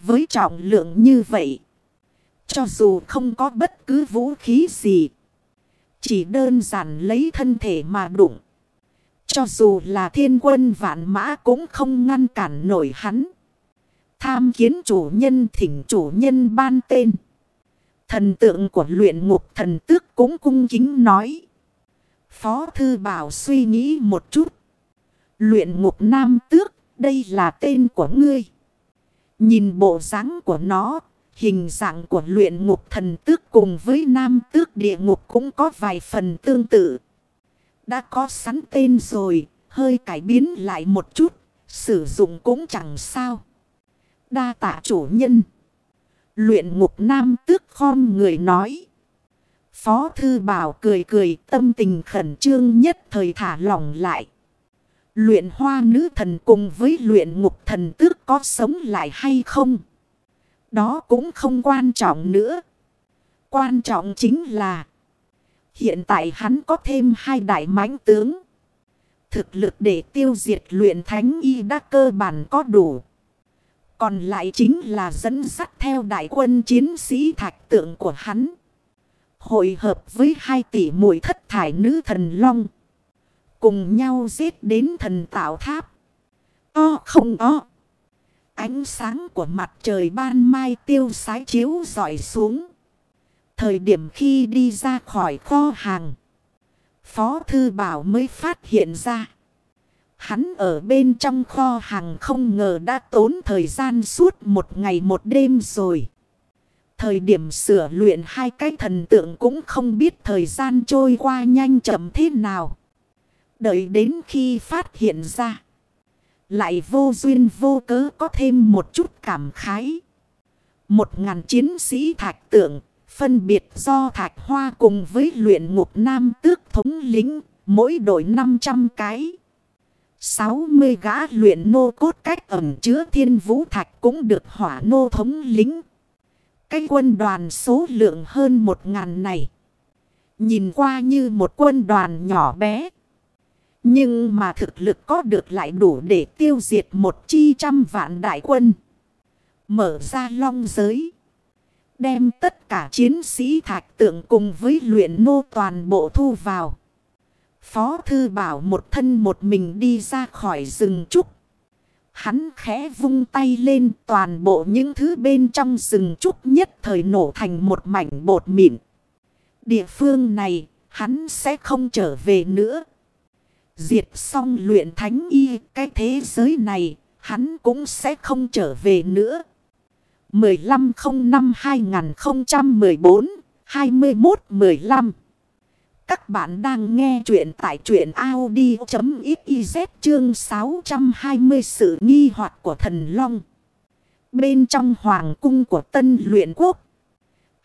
Với trọng lượng như vậy. Cho dù không có bất cứ vũ khí gì. Chỉ đơn giản lấy thân thể mà đụng. Cho dù là thiên quân vạn mã cũng không ngăn cản nổi hắn. Tham kiến chủ nhân thỉnh chủ nhân ban tên. Thần tượng của luyện ngục thần tước cũng cung kính nói. Phó thư bảo suy nghĩ một chút. Luyện ngục nam tước, đây là tên của ngươi. Nhìn bộ dáng của nó, hình dạng của luyện ngục thần tước cùng với nam tước địa ngục cũng có vài phần tương tự. Đã có sẵn tên rồi, hơi cải biến lại một chút, sử dụng cũng chẳng sao. Đa tạ chủ nhân. Luyện ngục nam tước khom người nói. Phó thư bảo cười cười tâm tình khẩn trương nhất thời thả lỏng lại. Luyện hoa nữ thần cùng với luyện ngục thần tước có sống lại hay không? Đó cũng không quan trọng nữa. Quan trọng chính là, hiện tại hắn có thêm hai đại mãnh tướng. Thực lực để tiêu diệt luyện thánh y đã cơ bản có đủ. Còn lại chính là dẫn dắt theo đại quân chiến sĩ thạch tượng của hắn. Hội hợp với hai tỷ muội thất thải nữ thần long. Cùng nhau giết đến thần tạo tháp. O không o. Ánh sáng của mặt trời ban mai tiêu sái chiếu dọi xuống. Thời điểm khi đi ra khỏi kho hàng. Phó Thư Bảo mới phát hiện ra. Hắn ở bên trong kho hàng không ngờ đã tốn thời gian suốt một ngày một đêm rồi. Thời điểm sửa luyện hai cái thần tượng cũng không biết thời gian trôi qua nhanh chậm thế nào. Đợi đến khi phát hiện ra. Lại vô duyên vô cớ có thêm một chút cảm khái. Một ngàn chiến sĩ thạch tượng, phân biệt do thạch hoa cùng với luyện ngục nam tước thống lính, mỗi đội 500 cái. 60 gã luyện nô cốt cách ẩm chứa thiên vũ thạch cũng được hỏa nô thống lính. Cái quân đoàn số lượng hơn một ngàn này. Nhìn qua như một quân đoàn nhỏ bé. Nhưng mà thực lực có được lại đủ để tiêu diệt một chi trăm vạn đại quân. Mở ra long giới. Đem tất cả chiến sĩ thạch tượng cùng với luyện nô toàn bộ thu vào. Phó thư bảo một thân một mình đi ra khỏi rừng trúc. Hắn khẽ vung tay lên toàn bộ những thứ bên trong rừng trúc nhất thời nổ thành một mảnh bột mịn. Địa phương này, hắn sẽ không trở về nữa. Diệt xong luyện thánh y, cái thế giới này, hắn cũng sẽ không trở về nữa. 1505-2014-2115 các bạn đang nghe chuyện tại chuyện Audi.xyz chương 620 sự nghi hoặc của thần Long. Bên trong hoàng cung của tân luyện quốc.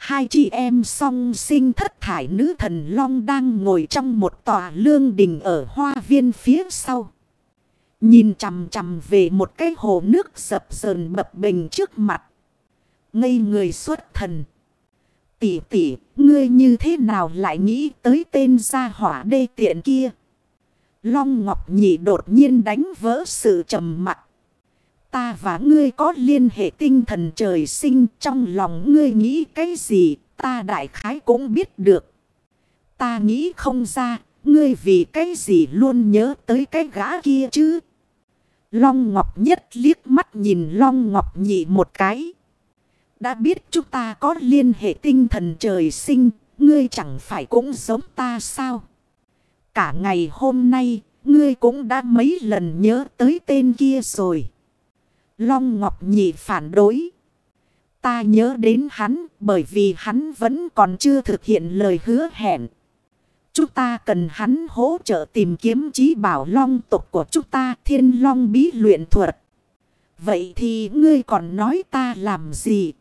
Hai chị em song sinh thất thải nữ thần Long đang ngồi trong một tòa lương đình ở hoa viên phía sau. Nhìn chằm chằm về một cái hồ nước sập sờn bập bình trước mặt. Ngây người xuất thần. Tỷ tỷ, ngươi như thế nào lại nghĩ tới tên gia hỏa đê tiện kia? Long Ngọc Nhị đột nhiên đánh vỡ sự trầm mặc. Ta và ngươi có liên hệ tinh thần trời sinh trong lòng ngươi nghĩ cái gì ta đại khái cũng biết được. Ta nghĩ không ra ngươi vì cái gì luôn nhớ tới cái gã kia chứ. Long Ngọc Nhất liếc mắt nhìn Long Ngọc Nhị một cái. Đã biết chúng ta có liên hệ tinh thần trời sinh, ngươi chẳng phải cũng giống ta sao? Cả ngày hôm nay, ngươi cũng đã mấy lần nhớ tới tên kia rồi. Long Ngọc Nhị phản đối. Ta nhớ đến hắn bởi vì hắn vẫn còn chưa thực hiện lời hứa hẹn. Chúng ta cần hắn hỗ trợ tìm kiếm trí bảo long tục của chúng ta, thiên long bí luyện thuật. Vậy thì ngươi còn nói ta làm gì?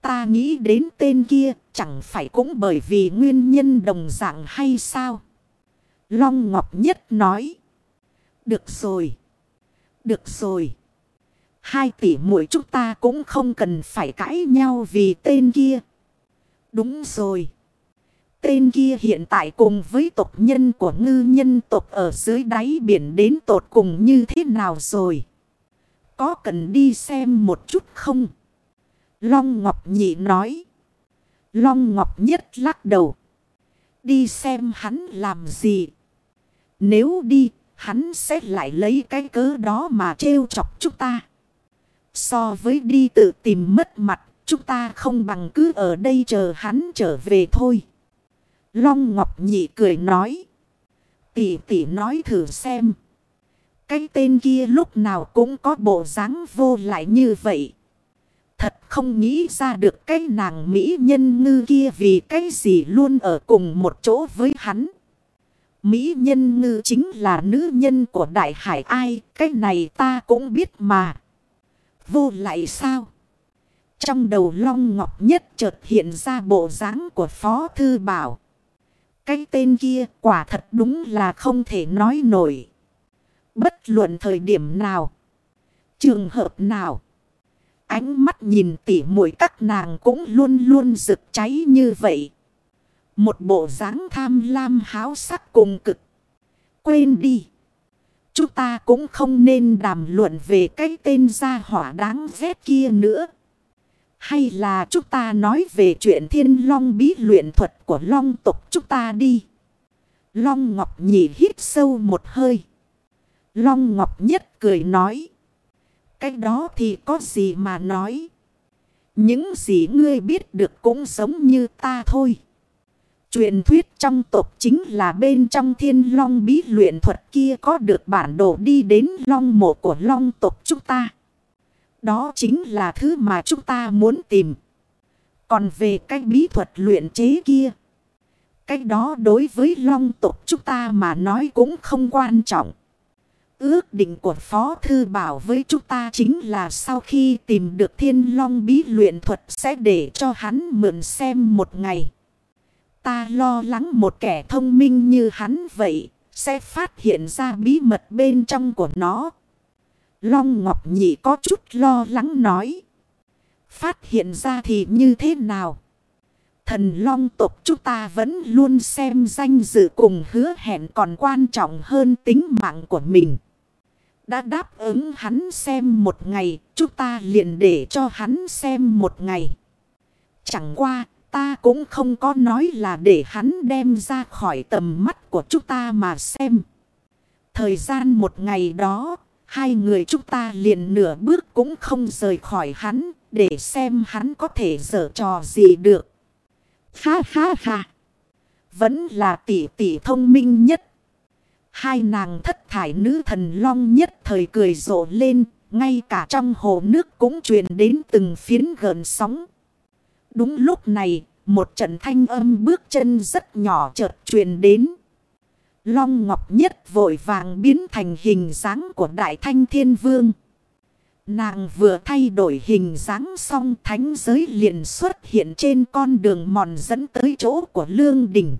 Ta nghĩ đến tên kia, chẳng phải cũng bởi vì nguyên nhân đồng dạng hay sao? Long Ngọc Nhất nói. Được rồi. Được rồi. Hai tỷ muội chúng ta cũng không cần phải cãi nhau vì tên kia. Đúng rồi. Tên kia hiện tại cùng với tộc nhân của ngư nhân tộc ở dưới đáy biển đến tột cùng như thế nào rồi? Có cần đi xem một chút không? Long Ngọc Nhị nói. Long Ngọc Nhất lắc đầu. Đi xem hắn làm gì. Nếu đi, hắn sẽ lại lấy cái cớ đó mà trêu chọc chúng ta. So với đi tự tìm mất mặt, chúng ta không bằng cứ ở đây chờ hắn trở về thôi. Long Ngọc Nhị cười nói. Tỷ tỷ nói thử xem. Cái tên kia lúc nào cũng có bộ dáng vô lại như vậy. Thật không nghĩ ra được cái nàng mỹ nhân ngư kia vì cái gì luôn ở cùng một chỗ với hắn. Mỹ nhân ngư chính là nữ nhân của đại hải ai, cái này ta cũng biết mà. Vô lại sao? Trong đầu long ngọc nhất chợt hiện ra bộ dáng của Phó Thư Bảo. Cái tên kia quả thật đúng là không thể nói nổi. Bất luận thời điểm nào. Trường hợp nào. Ánh mắt nhìn tỉ mũi các nàng cũng luôn luôn rực cháy như vậy. Một bộ dáng tham lam háo sắc cùng cực. Quên đi. Chúng ta cũng không nên đàm luận về cái tên gia hỏa đáng ghét kia nữa. Hay là chúng ta nói về chuyện thiên long bí luyện thuật của long tộc chúng ta đi. Long Ngọc Nhị hít sâu một hơi. Long Ngọc Nhất cười nói. Cái đó thì có gì mà nói. Những gì ngươi biết được cũng giống như ta thôi. Truyền thuyết trong tộc chính là bên trong thiên long bí luyện thuật kia có được bản đồ đi đến long mộ của long tộc chúng ta. Đó chính là thứ mà chúng ta muốn tìm. Còn về cái bí thuật luyện chế kia. Cái đó đối với long tộc chúng ta mà nói cũng không quan trọng. Ước định của Phó Thư Bảo với chúng ta chính là sau khi tìm được thiên long bí luyện thuật sẽ để cho hắn mượn xem một ngày. Ta lo lắng một kẻ thông minh như hắn vậy sẽ phát hiện ra bí mật bên trong của nó. Long Ngọc Nhị có chút lo lắng nói. Phát hiện ra thì như thế nào? Thần Long tộc chúng ta vẫn luôn xem danh dự cùng hứa hẹn còn quan trọng hơn tính mạng của mình. Đã đáp ứng hắn xem một ngày, chúng ta liền để cho hắn xem một ngày. Chẳng qua, ta cũng không có nói là để hắn đem ra khỏi tầm mắt của chúng ta mà xem. Thời gian một ngày đó, hai người chúng ta liền nửa bước cũng không rời khỏi hắn, để xem hắn có thể dở trò gì được. Ha ha ha! Vẫn là tỷ tỷ thông minh nhất. Hai nàng thất thải nữ thần long nhất thời cười rộ lên, ngay cả trong hồ nước cũng truyền đến từng phiến gợn sóng. Đúng lúc này, một trận thanh âm bước chân rất nhỏ chợt truyền đến. Long Ngọc Nhất vội vàng biến thành hình dáng của Đại Thanh Thiên Vương. Nàng vừa thay đổi hình dáng xong thánh giới liền xuất hiện trên con đường mòn dẫn tới chỗ của Lương Đình.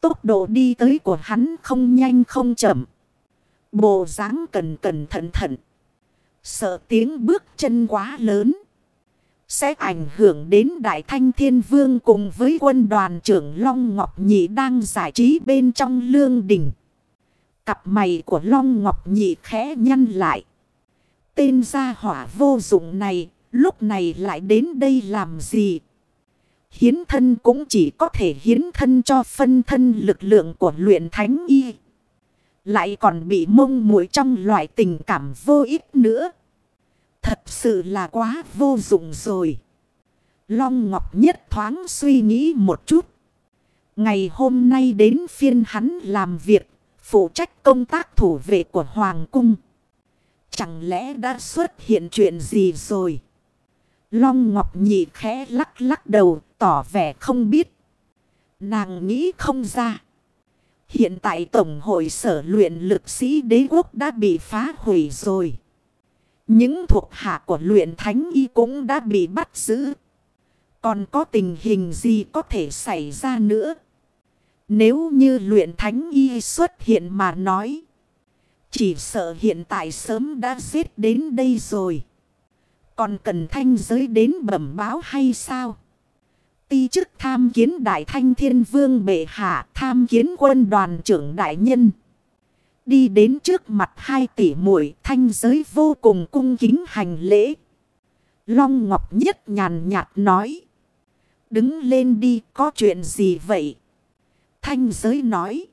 Tốc độ đi tới của hắn không nhanh không chậm. Bộ dáng cẩn cẩn thận thận. Sợ tiếng bước chân quá lớn. Sẽ ảnh hưởng đến Đại Thanh Thiên Vương cùng với quân đoàn trưởng Long Ngọc Nhị đang giải trí bên trong lương đỉnh. Cặp mày của Long Ngọc Nhị khẽ nhăn lại. Tên gia hỏa vô dụng này, lúc này lại đến đây làm gì? Hiến thân cũng chỉ có thể hiến thân cho phân thân lực lượng của luyện thánh y. Lại còn bị mông muội trong loại tình cảm vô ích nữa. Thật sự là quá vô dụng rồi. Long Ngọc Nhất thoáng suy nghĩ một chút. Ngày hôm nay đến phiên hắn làm việc, phụ trách công tác thủ vệ của Hoàng Cung. Chẳng lẽ đã xuất hiện chuyện gì rồi? Long Ngọc Nhị khẽ lắc lắc đầu, tỏ vẻ không biết. Nàng nghĩ không ra. Hiện tại Tổng hội sở luyện lực sĩ đế quốc đã bị phá hủy rồi. Những thuộc hạ của luyện thánh y cũng đã bị bắt giữ. Còn có tình hình gì có thể xảy ra nữa? Nếu như luyện thánh y xuất hiện mà nói. Chỉ sợ hiện tại sớm đã giết đến đây rồi. Còn cần thanh giới đến bẩm báo hay sao? Ti chức tham kiến đại thanh thiên vương bệ hạ, tham kiến quân đoàn trưởng đại nhân. Đi đến trước mặt hai tỷ muội thanh giới vô cùng cung kính hành lễ. Long Ngọc Nhất nhàn nhạt nói. Đứng lên đi có chuyện gì vậy? Thanh giới nói.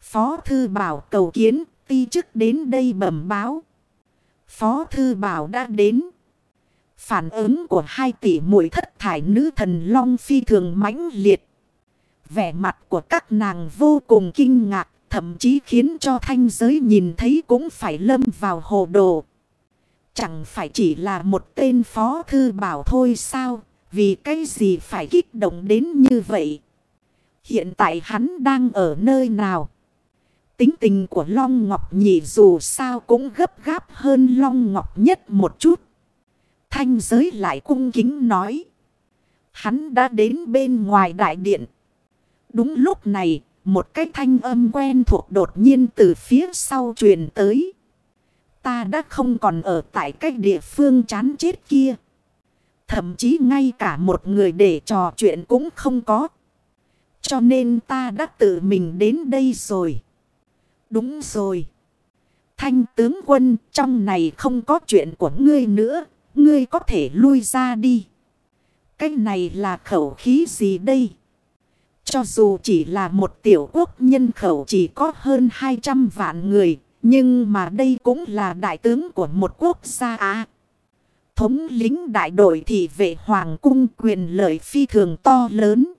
Phó thư bảo cầu kiến ti chức đến đây bẩm báo. Phó thư bảo đã đến. Phản ứng của hai tỷ muội thất thải nữ thần Long phi thường mãnh liệt. Vẻ mặt của các nàng vô cùng kinh ngạc, thậm chí khiến cho thanh giới nhìn thấy cũng phải lâm vào hồ đồ. Chẳng phải chỉ là một tên phó thư bảo thôi sao, vì cái gì phải kích động đến như vậy. Hiện tại hắn đang ở nơi nào? Tính tình của Long Ngọc Nhị dù sao cũng gấp gáp hơn Long Ngọc Nhất một chút. Thanh giới lại cung kính nói. Hắn đã đến bên ngoài đại điện. Đúng lúc này, một cái thanh âm quen thuộc đột nhiên từ phía sau truyền tới. Ta đã không còn ở tại cái địa phương chán chết kia. Thậm chí ngay cả một người để trò chuyện cũng không có. Cho nên ta đã tự mình đến đây rồi. Đúng rồi. Thanh tướng quân, trong này không có chuyện của ngươi nữa. Ngươi có thể lui ra đi. Cái này là khẩu khí gì đây? Cho dù chỉ là một tiểu quốc nhân khẩu chỉ có hơn 200 vạn người. Nhưng mà đây cũng là đại tướng của một quốc gia Á. thống lính đại đội thị vệ hoàng cung quyền lợi phi thường to lớn.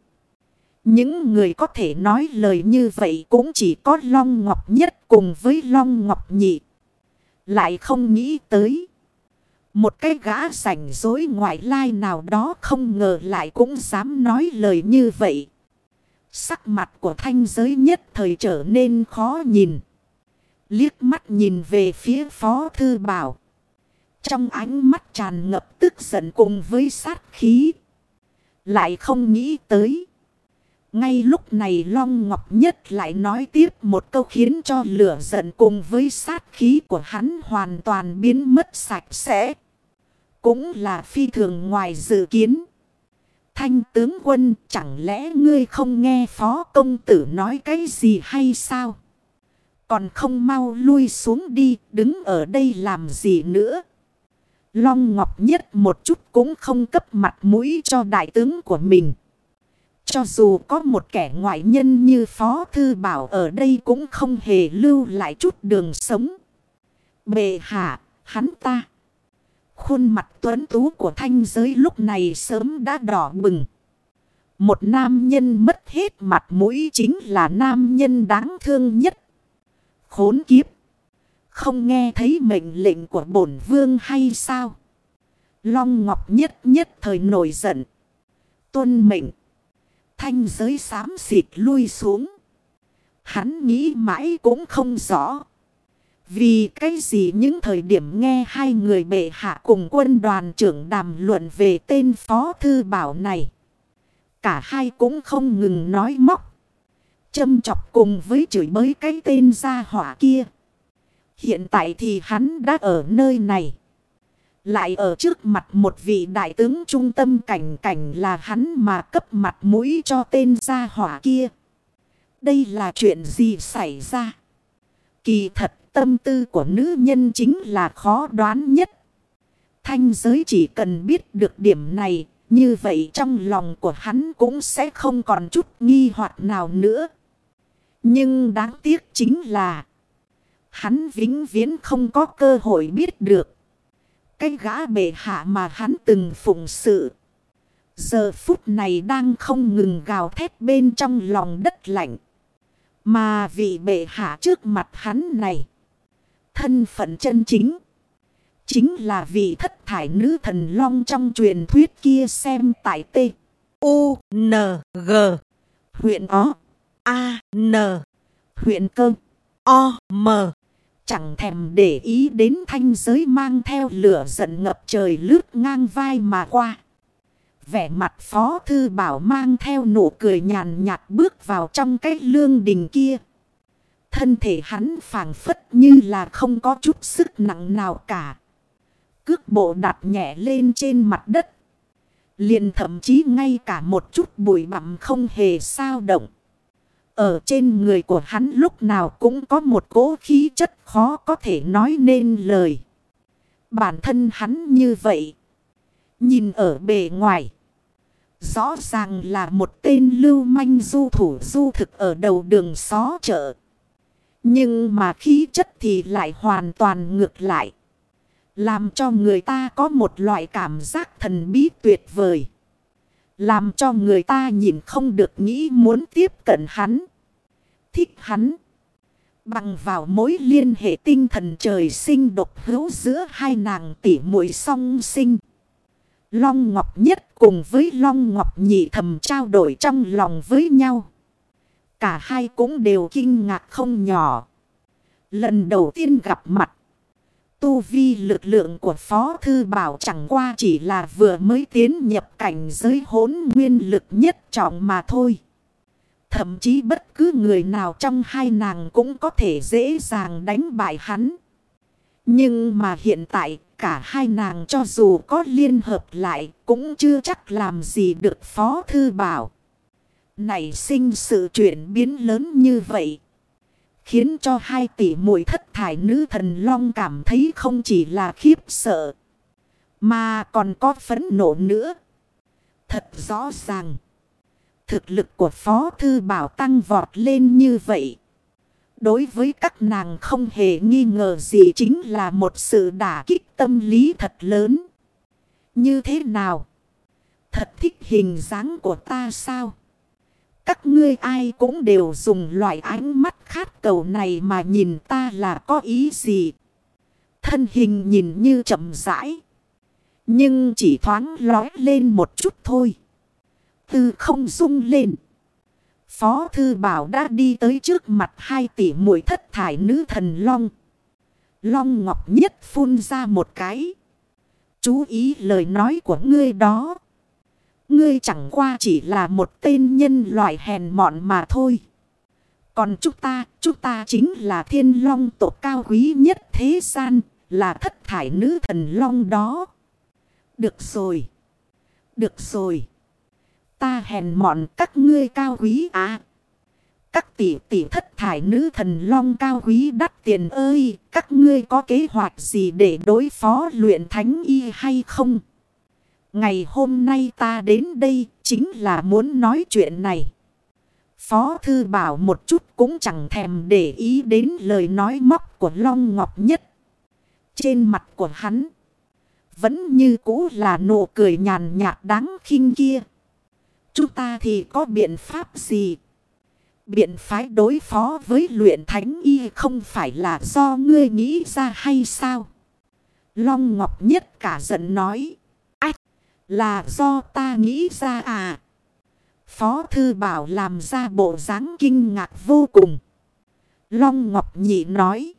Những người có thể nói lời như vậy cũng chỉ có Long Ngọc Nhất cùng với Long Ngọc Nhị. Lại không nghĩ tới. Một cái gã sảnh dối ngoại lai nào đó không ngờ lại cũng dám nói lời như vậy. Sắc mặt của thanh giới nhất thời trở nên khó nhìn. Liếc mắt nhìn về phía phó thư bảo. Trong ánh mắt tràn ngập tức giận cùng với sát khí. Lại không nghĩ tới. Ngay lúc này Long Ngọc Nhất lại nói tiếp một câu khiến cho lửa giận cùng với sát khí của hắn hoàn toàn biến mất sạch sẽ. Cũng là phi thường ngoài dự kiến. Thanh tướng quân chẳng lẽ ngươi không nghe phó công tử nói cái gì hay sao? Còn không mau lui xuống đi đứng ở đây làm gì nữa? Long Ngọc Nhất một chút cũng không cấp mặt mũi cho đại tướng của mình. Cho dù có một kẻ ngoại nhân như Phó Thư Bảo ở đây cũng không hề lưu lại chút đường sống. Bệ hạ, hắn ta. Khuôn mặt tuấn tú của thanh giới lúc này sớm đã đỏ bừng. Một nam nhân mất hết mặt mũi chính là nam nhân đáng thương nhất. Khốn kiếp. Không nghe thấy mệnh lệnh của bổn vương hay sao? Long Ngọc nhất nhất thời nổi giận. Tuân mệnh. Thanh giới xám xịt lui xuống. Hắn nghĩ mãi cũng không rõ. Vì cái gì những thời điểm nghe hai người bệ hạ cùng quân đoàn trưởng đàm luận về tên phó thư bảo này. Cả hai cũng không ngừng nói móc. Châm chọc cùng với chửi bới cái tên gia hỏa kia. Hiện tại thì hắn đã ở nơi này. Lại ở trước mặt một vị đại tướng trung tâm cảnh cảnh là hắn mà cấp mặt mũi cho tên gia hỏa kia. Đây là chuyện gì xảy ra? Kỳ thật tâm tư của nữ nhân chính là khó đoán nhất. Thanh giới chỉ cần biết được điểm này, như vậy trong lòng của hắn cũng sẽ không còn chút nghi hoặc nào nữa. Nhưng đáng tiếc chính là hắn vĩnh viễn không có cơ hội biết được. Cái gã bệ hạ mà hắn từng phụng sự. Giờ phút này đang không ngừng gào thét bên trong lòng đất lạnh. Mà vị bệ hạ trước mặt hắn này. Thân phận chân chính. Chính là vị thất thải nữ thần long trong truyền thuyết kia xem tại T. U. N. G. Huyện O. A. N. Huyện Cơ. O. M. Chẳng thèm để ý đến thanh giới mang theo lửa giận ngập trời lướt ngang vai mà qua. Vẻ mặt phó thư bảo mang theo nụ cười nhàn nhạt bước vào trong cái lương đình kia. Thân thể hắn phản phất như là không có chút sức nặng nào cả. Cước bộ đặt nhẹ lên trên mặt đất. Liền thậm chí ngay cả một chút bụi bặm không hề sao động. Ở trên người của hắn lúc nào cũng có một cố khí chất khó có thể nói nên lời. Bản thân hắn như vậy. Nhìn ở bề ngoài. Rõ ràng là một tên lưu manh du thủ du thực ở đầu đường xó chợ. Nhưng mà khí chất thì lại hoàn toàn ngược lại. Làm cho người ta có một loại cảm giác thần bí tuyệt vời. Làm cho người ta nhìn không được nghĩ muốn tiếp cận hắn. Thích hắn. Bằng vào mối liên hệ tinh thần trời sinh độc hữu giữa hai nàng tỷ muội song sinh. Long Ngọc Nhất cùng với Long Ngọc Nhị thầm trao đổi trong lòng với nhau. Cả hai cũng đều kinh ngạc không nhỏ. Lần đầu tiên gặp mặt. Tu vi lực lượng của Phó Thư Bảo chẳng qua chỉ là vừa mới tiến nhập cảnh giới hốn nguyên lực nhất trọng mà thôi. Thậm chí bất cứ người nào trong hai nàng cũng có thể dễ dàng đánh bại hắn. Nhưng mà hiện tại, cả hai nàng cho dù có liên hợp lại cũng chưa chắc làm gì được Phó Thư Bảo. Này sinh sự chuyển biến lớn như vậy. Khiến cho hai tỷ muội thất thải nữ thần long cảm thấy không chỉ là khiếp sợ. Mà còn có phấn nộ nữa. Thật rõ ràng. Thực lực của Phó Thư Bảo tăng vọt lên như vậy. Đối với các nàng không hề nghi ngờ gì chính là một sự đả kích tâm lý thật lớn. Như thế nào? Thật thích hình dáng của ta sao? Các ngươi ai cũng đều dùng loại ánh mắt khát cầu này mà nhìn ta là có ý gì? Thân hình nhìn như chậm rãi. Nhưng chỉ thoáng lói lên một chút thôi. Từ không rung lên. Phó Thư Bảo đã đi tới trước mặt hai tỷ mũi thất thải nữ thần Long. Long Ngọc Nhất phun ra một cái. Chú ý lời nói của ngươi đó. Ngươi chẳng qua chỉ là một tên nhân loại hèn mọn mà thôi. Còn chúng ta, chúng ta chính là thiên long tộc cao quý nhất thế gian, là thất thải nữ thần long đó. Được rồi. Được rồi. Ta hèn mọn các ngươi cao quý à. Các tỷ tỷ thất thải nữ thần long cao quý đắt tiền ơi. Các ngươi có kế hoạch gì để đối phó luyện thánh y hay không? Ngày hôm nay ta đến đây chính là muốn nói chuyện này. Phó thư bảo một chút cũng chẳng thèm để ý đến lời nói móc của Long Ngọc Nhất. Trên mặt của hắn vẫn như cũ là nụ cười nhàn nhạt đáng khinh kia. Chúng ta thì có biện pháp gì? Biện phái đối phó với luyện thánh y không phải là do ngươi nghĩ ra hay sao? Long Ngọc Nhất cả giận nói. Là do ta nghĩ ra à? Phó Thư Bảo làm ra bộ dáng kinh ngạc vô cùng. Long Ngọc Nhị nói.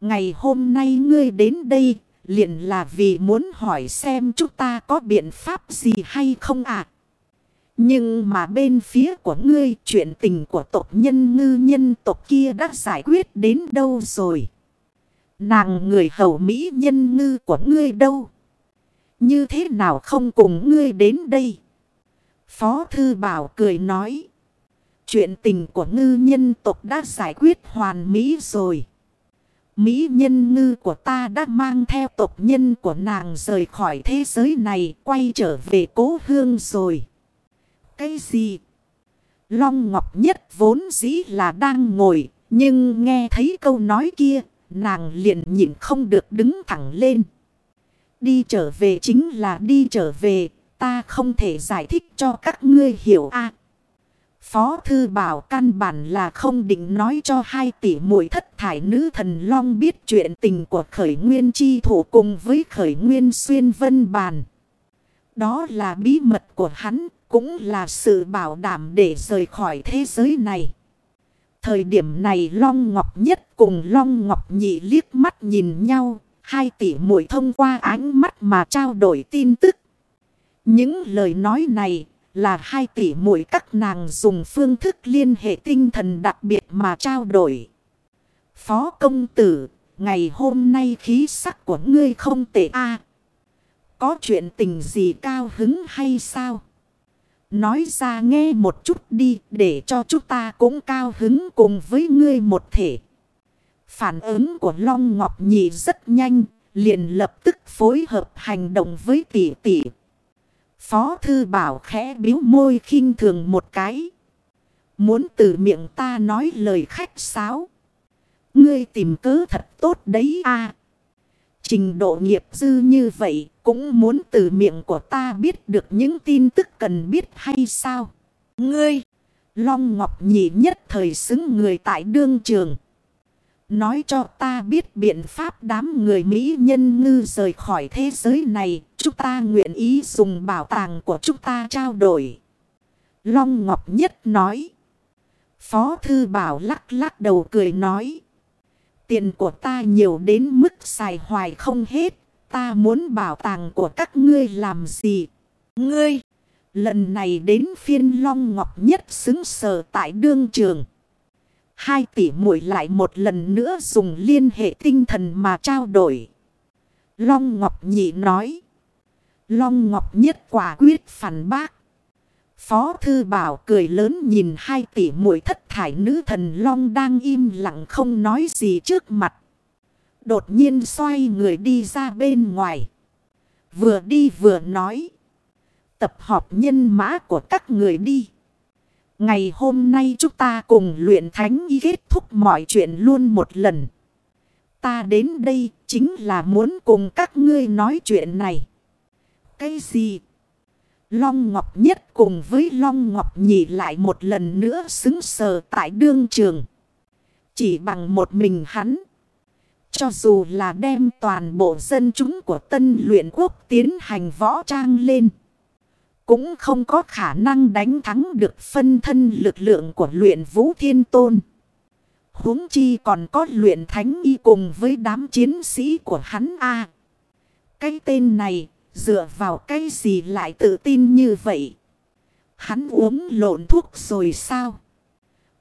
Ngày hôm nay ngươi đến đây, liền là vì muốn hỏi xem chúng ta có biện pháp gì hay không ạ? À? Nhưng mà bên phía của ngươi, chuyện tình của tộc nhân ngư nhân tộc kia đã giải quyết đến đâu rồi? Nàng người hầu mỹ nhân ngư của ngươi đâu? Như thế nào không cùng ngươi đến đây? Phó Thư Bảo cười nói. Chuyện tình của ngư nhân tộc đã giải quyết hoàn mỹ rồi. Mỹ nhân ngư của ta đã mang theo tộc nhân của nàng rời khỏi thế giới này quay trở về cố hương rồi. Cái gì? Long Ngọc Nhất vốn dĩ là đang ngồi, nhưng nghe thấy câu nói kia, nàng liền nhịn không được đứng thẳng lên. Đi trở về chính là đi trở về, ta không thể giải thích cho các ngươi hiểu a. Phó thư bảo căn bản là không định nói cho hai tỷ muội thất thải nữ thần long biết chuyện tình của khởi nguyên chi thủ cùng với khởi nguyên xuyên vân bàn. Đó là bí mật của hắn, cũng là sự bảo đảm để rời khỏi thế giới này. Thời điểm này Long Ngọc Nhất cùng Long Ngọc Nhị liếc mắt nhìn nhau. Hai tỷ muội thông qua ánh mắt mà trao đổi tin tức. Những lời nói này là hai tỷ muội các nàng dùng phương thức liên hệ tinh thần đặc biệt mà trao đổi. Phó công tử, ngày hôm nay khí sắc của ngươi không tệ a Có chuyện tình gì cao hứng hay sao? Nói ra nghe một chút đi để cho chúng ta cũng cao hứng cùng với ngươi một thể. Phản ứng của Long Ngọc Nhị rất nhanh, liền lập tức phối hợp hành động với tỷ tỷ. Phó thư bảo khẽ biếu môi khinh thường một cái. Muốn từ miệng ta nói lời khách sáo. Ngươi tìm cớ thật tốt đấy à. Trình độ nghiệp dư như vậy cũng muốn từ miệng của ta biết được những tin tức cần biết hay sao. Ngươi, Long Ngọc nhị nhất thời xứng người tại đương trường. Nói cho ta biết biện pháp đám người Mỹ nhân ngư rời khỏi thế giới này. Chúng ta nguyện ý dùng bảo tàng của chúng ta trao đổi. Long Ngọc Nhất nói. Phó Thư Bảo lắc lắc đầu cười nói. Tiền của ta nhiều đến mức xài hoài không hết. Ta muốn bảo tàng của các ngươi làm gì? Ngươi! Lần này đến phiên Long Ngọc Nhất xứng sở tại đương trường. Hai tỷ muội lại một lần nữa dùng liên hệ tinh thần mà trao đổi. Long Ngọc Nhị nói. Long Ngọc Nhất quả quyết phản bác. Phó Thư Bảo cười lớn nhìn hai tỷ muội thất thải nữ thần Long đang im lặng không nói gì trước mặt. Đột nhiên xoay người đi ra bên ngoài. Vừa đi vừa nói. Tập họp nhân mã của các người đi. Ngày hôm nay chúng ta cùng luyện thánh y kết thúc mọi chuyện luôn một lần. Ta đến đây chính là muốn cùng các ngươi nói chuyện này. Cái gì? Long Ngọc Nhất cùng với Long Ngọc Nhị lại một lần nữa xứng sờ tại đương trường. Chỉ bằng một mình hắn. Cho dù là đem toàn bộ dân chúng của tân luyện quốc tiến hành võ trang lên. Cũng không có khả năng đánh thắng được phân thân lực lượng của luyện vũ thiên tôn. huống chi còn có luyện thánh y cùng với đám chiến sĩ của hắn a Cái tên này, dựa vào cái gì lại tự tin như vậy? Hắn uống lộn thuốc rồi sao?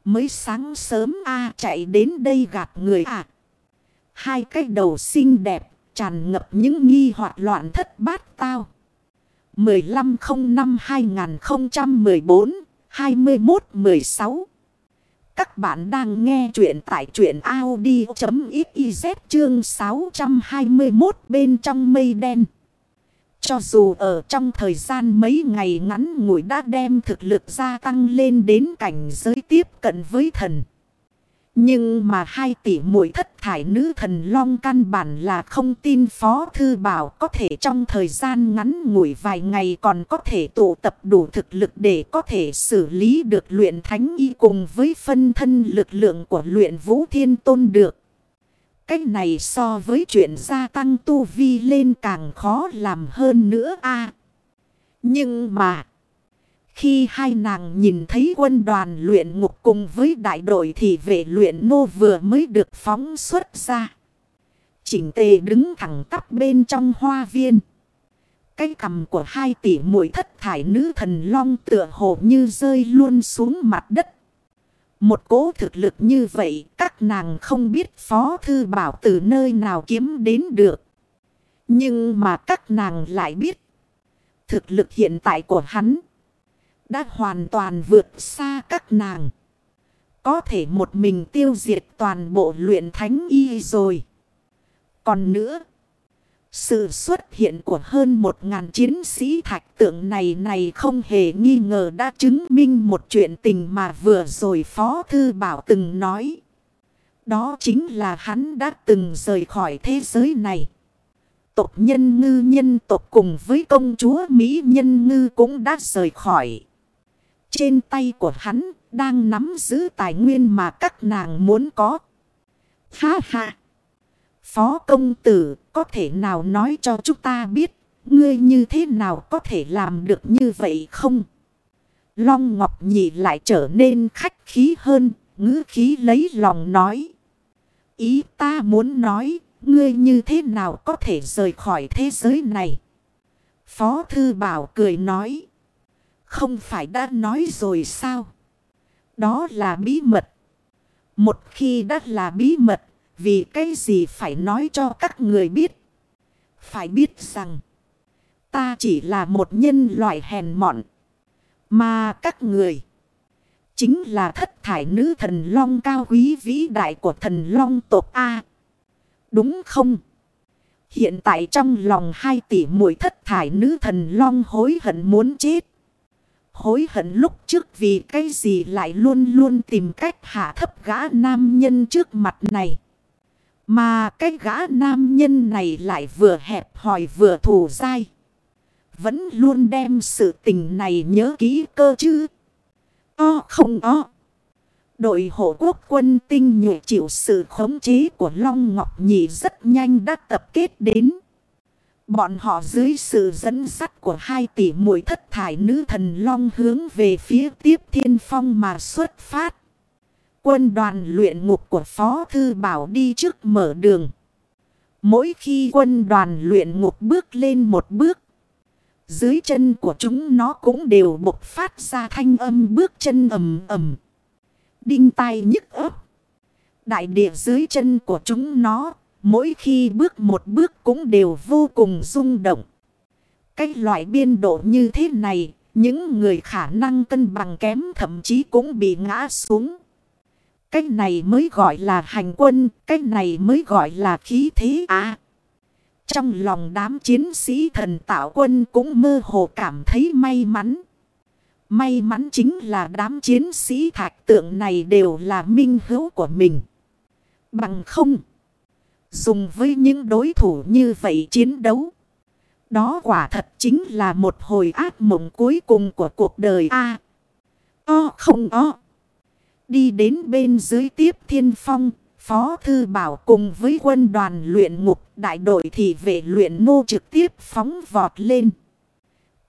Mới sáng sớm a chạy đến đây gặp người à? Hai cái đầu xinh đẹp, tràn ngập những nghi hoặc loạn thất bát tao. 1505-2014-21-16 Các bạn đang nghe chuyện tại chuyện Audi.xyz chương 621 bên trong mây đen. Cho dù ở trong thời gian mấy ngày ngắn ngủi đã đem thực lực gia tăng lên đến cảnh giới tiếp cận với thần. Nhưng mà hai tỷ muội thất thải nữ thần long căn bản là không tin Phó Thư Bảo có thể trong thời gian ngắn ngủi vài ngày còn có thể tụ tập đủ thực lực để có thể xử lý được luyện thánh y cùng với phân thân lực lượng của luyện vũ thiên tôn được. Cách này so với chuyện gia tăng tu vi lên càng khó làm hơn nữa a Nhưng mà... Khi hai nàng nhìn thấy quân đoàn luyện ngục cùng với đại đội thì vệ luyện nô vừa mới được phóng xuất ra. Chỉnh tề đứng thẳng tắp bên trong hoa viên. Cái cầm của hai tỷ mũi thất thải nữ thần long tựa hồ như rơi luôn xuống mặt đất. Một cố thực lực như vậy, các nàng không biết phó thư bảo từ nơi nào kiếm đến được. Nhưng mà các nàng lại biết. Thực lực hiện tại của hắn đã hoàn toàn vượt xa các nàng. Có thể một mình tiêu diệt toàn bộ luyện thánh y rồi. Còn nữa, sự xuất hiện của hơn một ngàn chiến sĩ thạch tượng này này không hề nghi ngờ đã chứng minh một chuyện tình mà vừa rồi Phó Thư Bảo từng nói. Đó chính là hắn đã từng rời khỏi thế giới này. Tộc nhân ngư nhân tộc cùng với công chúa Mỹ nhân ngư cũng đã rời khỏi. Trên tay của hắn đang nắm giữ tài nguyên mà các nàng muốn có. Ha ha! Phó công tử có thể nào nói cho chúng ta biết ngươi như thế nào có thể làm được như vậy không? Long Ngọc Nhị lại trở nên khách khí hơn, ngữ khí lấy lòng nói. Ý ta muốn nói, ngươi như thế nào có thể rời khỏi thế giới này? Phó Thư Bảo cười nói. Không phải đã nói rồi sao? Đó là bí mật. Một khi đã là bí mật, vì cái gì phải nói cho các người biết? Phải biết rằng, ta chỉ là một nhân loại hèn mọn. Mà các người, chính là thất thải nữ thần long cao quý vĩ đại của thần long tộc A. Đúng không? Hiện tại trong lòng hai tỷ mũi thất thải nữ thần long hối hận muốn chết. Hối hận lúc trước vì cái gì lại luôn luôn tìm cách hạ thấp gã nam nhân trước mặt này. Mà cái gã nam nhân này lại vừa hẹp hòi vừa thủ dai. Vẫn luôn đem sự tình này nhớ kỹ cơ chứ. O không o. Đội hộ quốc quân tinh nhuệ chịu sự khống chế của Long Ngọc Nhị rất nhanh đã tập kết đến. Bọn họ dưới sự dẫn dắt của hai tỷ muội thất thải nữ thần Long hướng về phía tiếp thiên phong mà xuất phát. Quân đoàn luyện ngục của Phó Thư Bảo đi trước mở đường. Mỗi khi quân đoàn luyện ngục bước lên một bước. Dưới chân của chúng nó cũng đều bộc phát ra thanh âm bước chân ầm ầm. Đinh tai nhức ấp. Đại địa dưới chân của chúng nó, mỗi khi bước một bước cũng đều vô cùng rung động. Cái loại biên độ như thế này, những người khả năng cân bằng kém thậm chí cũng bị ngã xuống. Cái này mới gọi là hành quân, cái này mới gọi là khí thế à. Trong lòng đám chiến sĩ thần tạo quân cũng mơ hồ cảm thấy may mắn. May mắn chính là đám chiến sĩ thạch tượng này đều là minh hữu của mình. Bằng không. Dùng với những đối thủ như vậy chiến đấu. Đó quả thật chính là một hồi ác mộng cuối cùng của cuộc đời a O không o. Đi đến bên dưới tiếp thiên phong. Phó Thư Bảo cùng với quân đoàn luyện ngục, đại đội thị vệ luyện nô trực tiếp phóng vọt lên.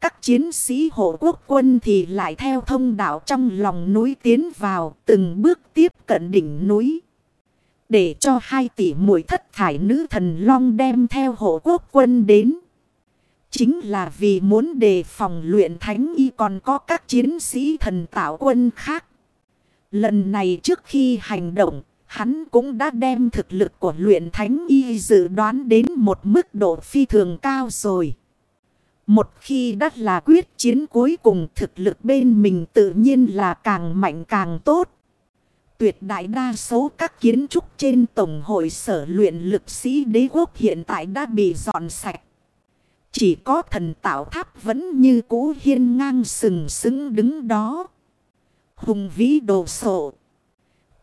Các chiến sĩ hộ quốc quân thì lại theo thông đạo trong lòng núi tiến vào, từng bước tiếp cận đỉnh núi. Để cho hai tỷ muội thất thải nữ thần long đem theo hộ quốc quân đến. Chính là vì muốn đề phòng luyện thánh y còn có các chiến sĩ thần tạo quân khác. Lần này trước khi hành động, hắn cũng đã đem thực lực của luyện thánh y dự đoán đến một mức độ phi thường cao rồi. Một khi đã là quyết chiến cuối cùng thực lực bên mình tự nhiên là càng mạnh càng tốt. Tuyệt đại đa số các kiến trúc trên Tổng hội sở luyện lực sĩ đế quốc hiện tại đã bị dọn sạch. Chỉ có thần tạo tháp vẫn như cũ hiên ngang sừng sững đứng đó. Hùng vĩ đồ sộ.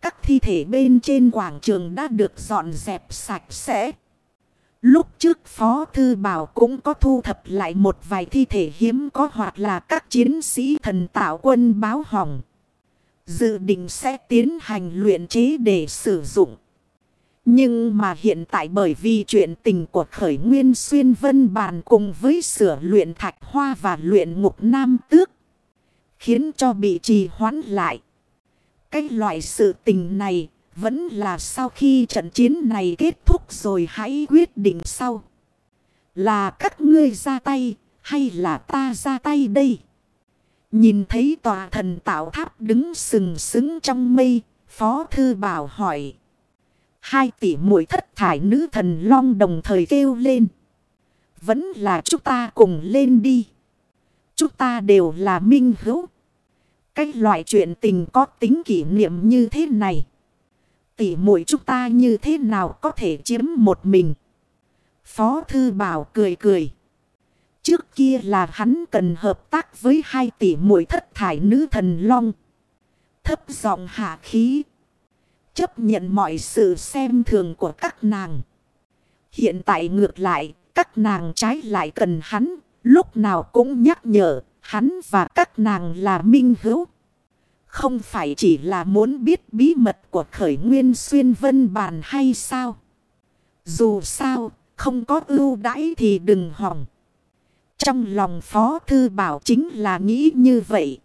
Các thi thể bên trên quảng trường đã được dọn dẹp sạch sẽ. Lúc trước Phó Thư Bảo cũng có thu thập lại một vài thi thể hiếm có hoặc là các chiến sĩ thần tạo quân báo hỏng. Dự định sẽ tiến hành luyện chế để sử dụng. Nhưng mà hiện tại bởi vì chuyện tình của khởi nguyên xuyên vân bàn cùng với sửa luyện thạch hoa và luyện ngục nam tước. Khiến cho bị trì hoãn lại. Cái loại sự tình này vẫn là sau khi trận chiến này kết thúc rồi hãy quyết định sau. Là các ngươi ra tay hay là ta ra tay đây? Nhìn thấy tòa thần tạo tháp đứng sừng sững trong mây, Phó Thư Bảo hỏi. Hai tỷ mũi thất thải nữ thần long đồng thời kêu lên. Vẫn là chúng ta cùng lên đi. Chúng ta đều là minh hữu. Cái loại chuyện tình có tính kỷ niệm như thế này tỷ muội chúng ta như thế nào có thể chiếm một mình. Phó Thư Bảo cười cười. Trước kia là hắn cần hợp tác với hai tỷ muội thất thải nữ thần long. Thấp giọng hạ khí. Chấp nhận mọi sự xem thường của các nàng. Hiện tại ngược lại, các nàng trái lại cần hắn, lúc nào cũng nhắc nhở, hắn và các nàng là minh hữu. Không phải chỉ là muốn biết bí mật của khởi nguyên xuyên vân bàn hay sao? Dù sao, không có ưu đãi thì đừng hỏng. Trong lòng Phó Thư Bảo chính là nghĩ như vậy.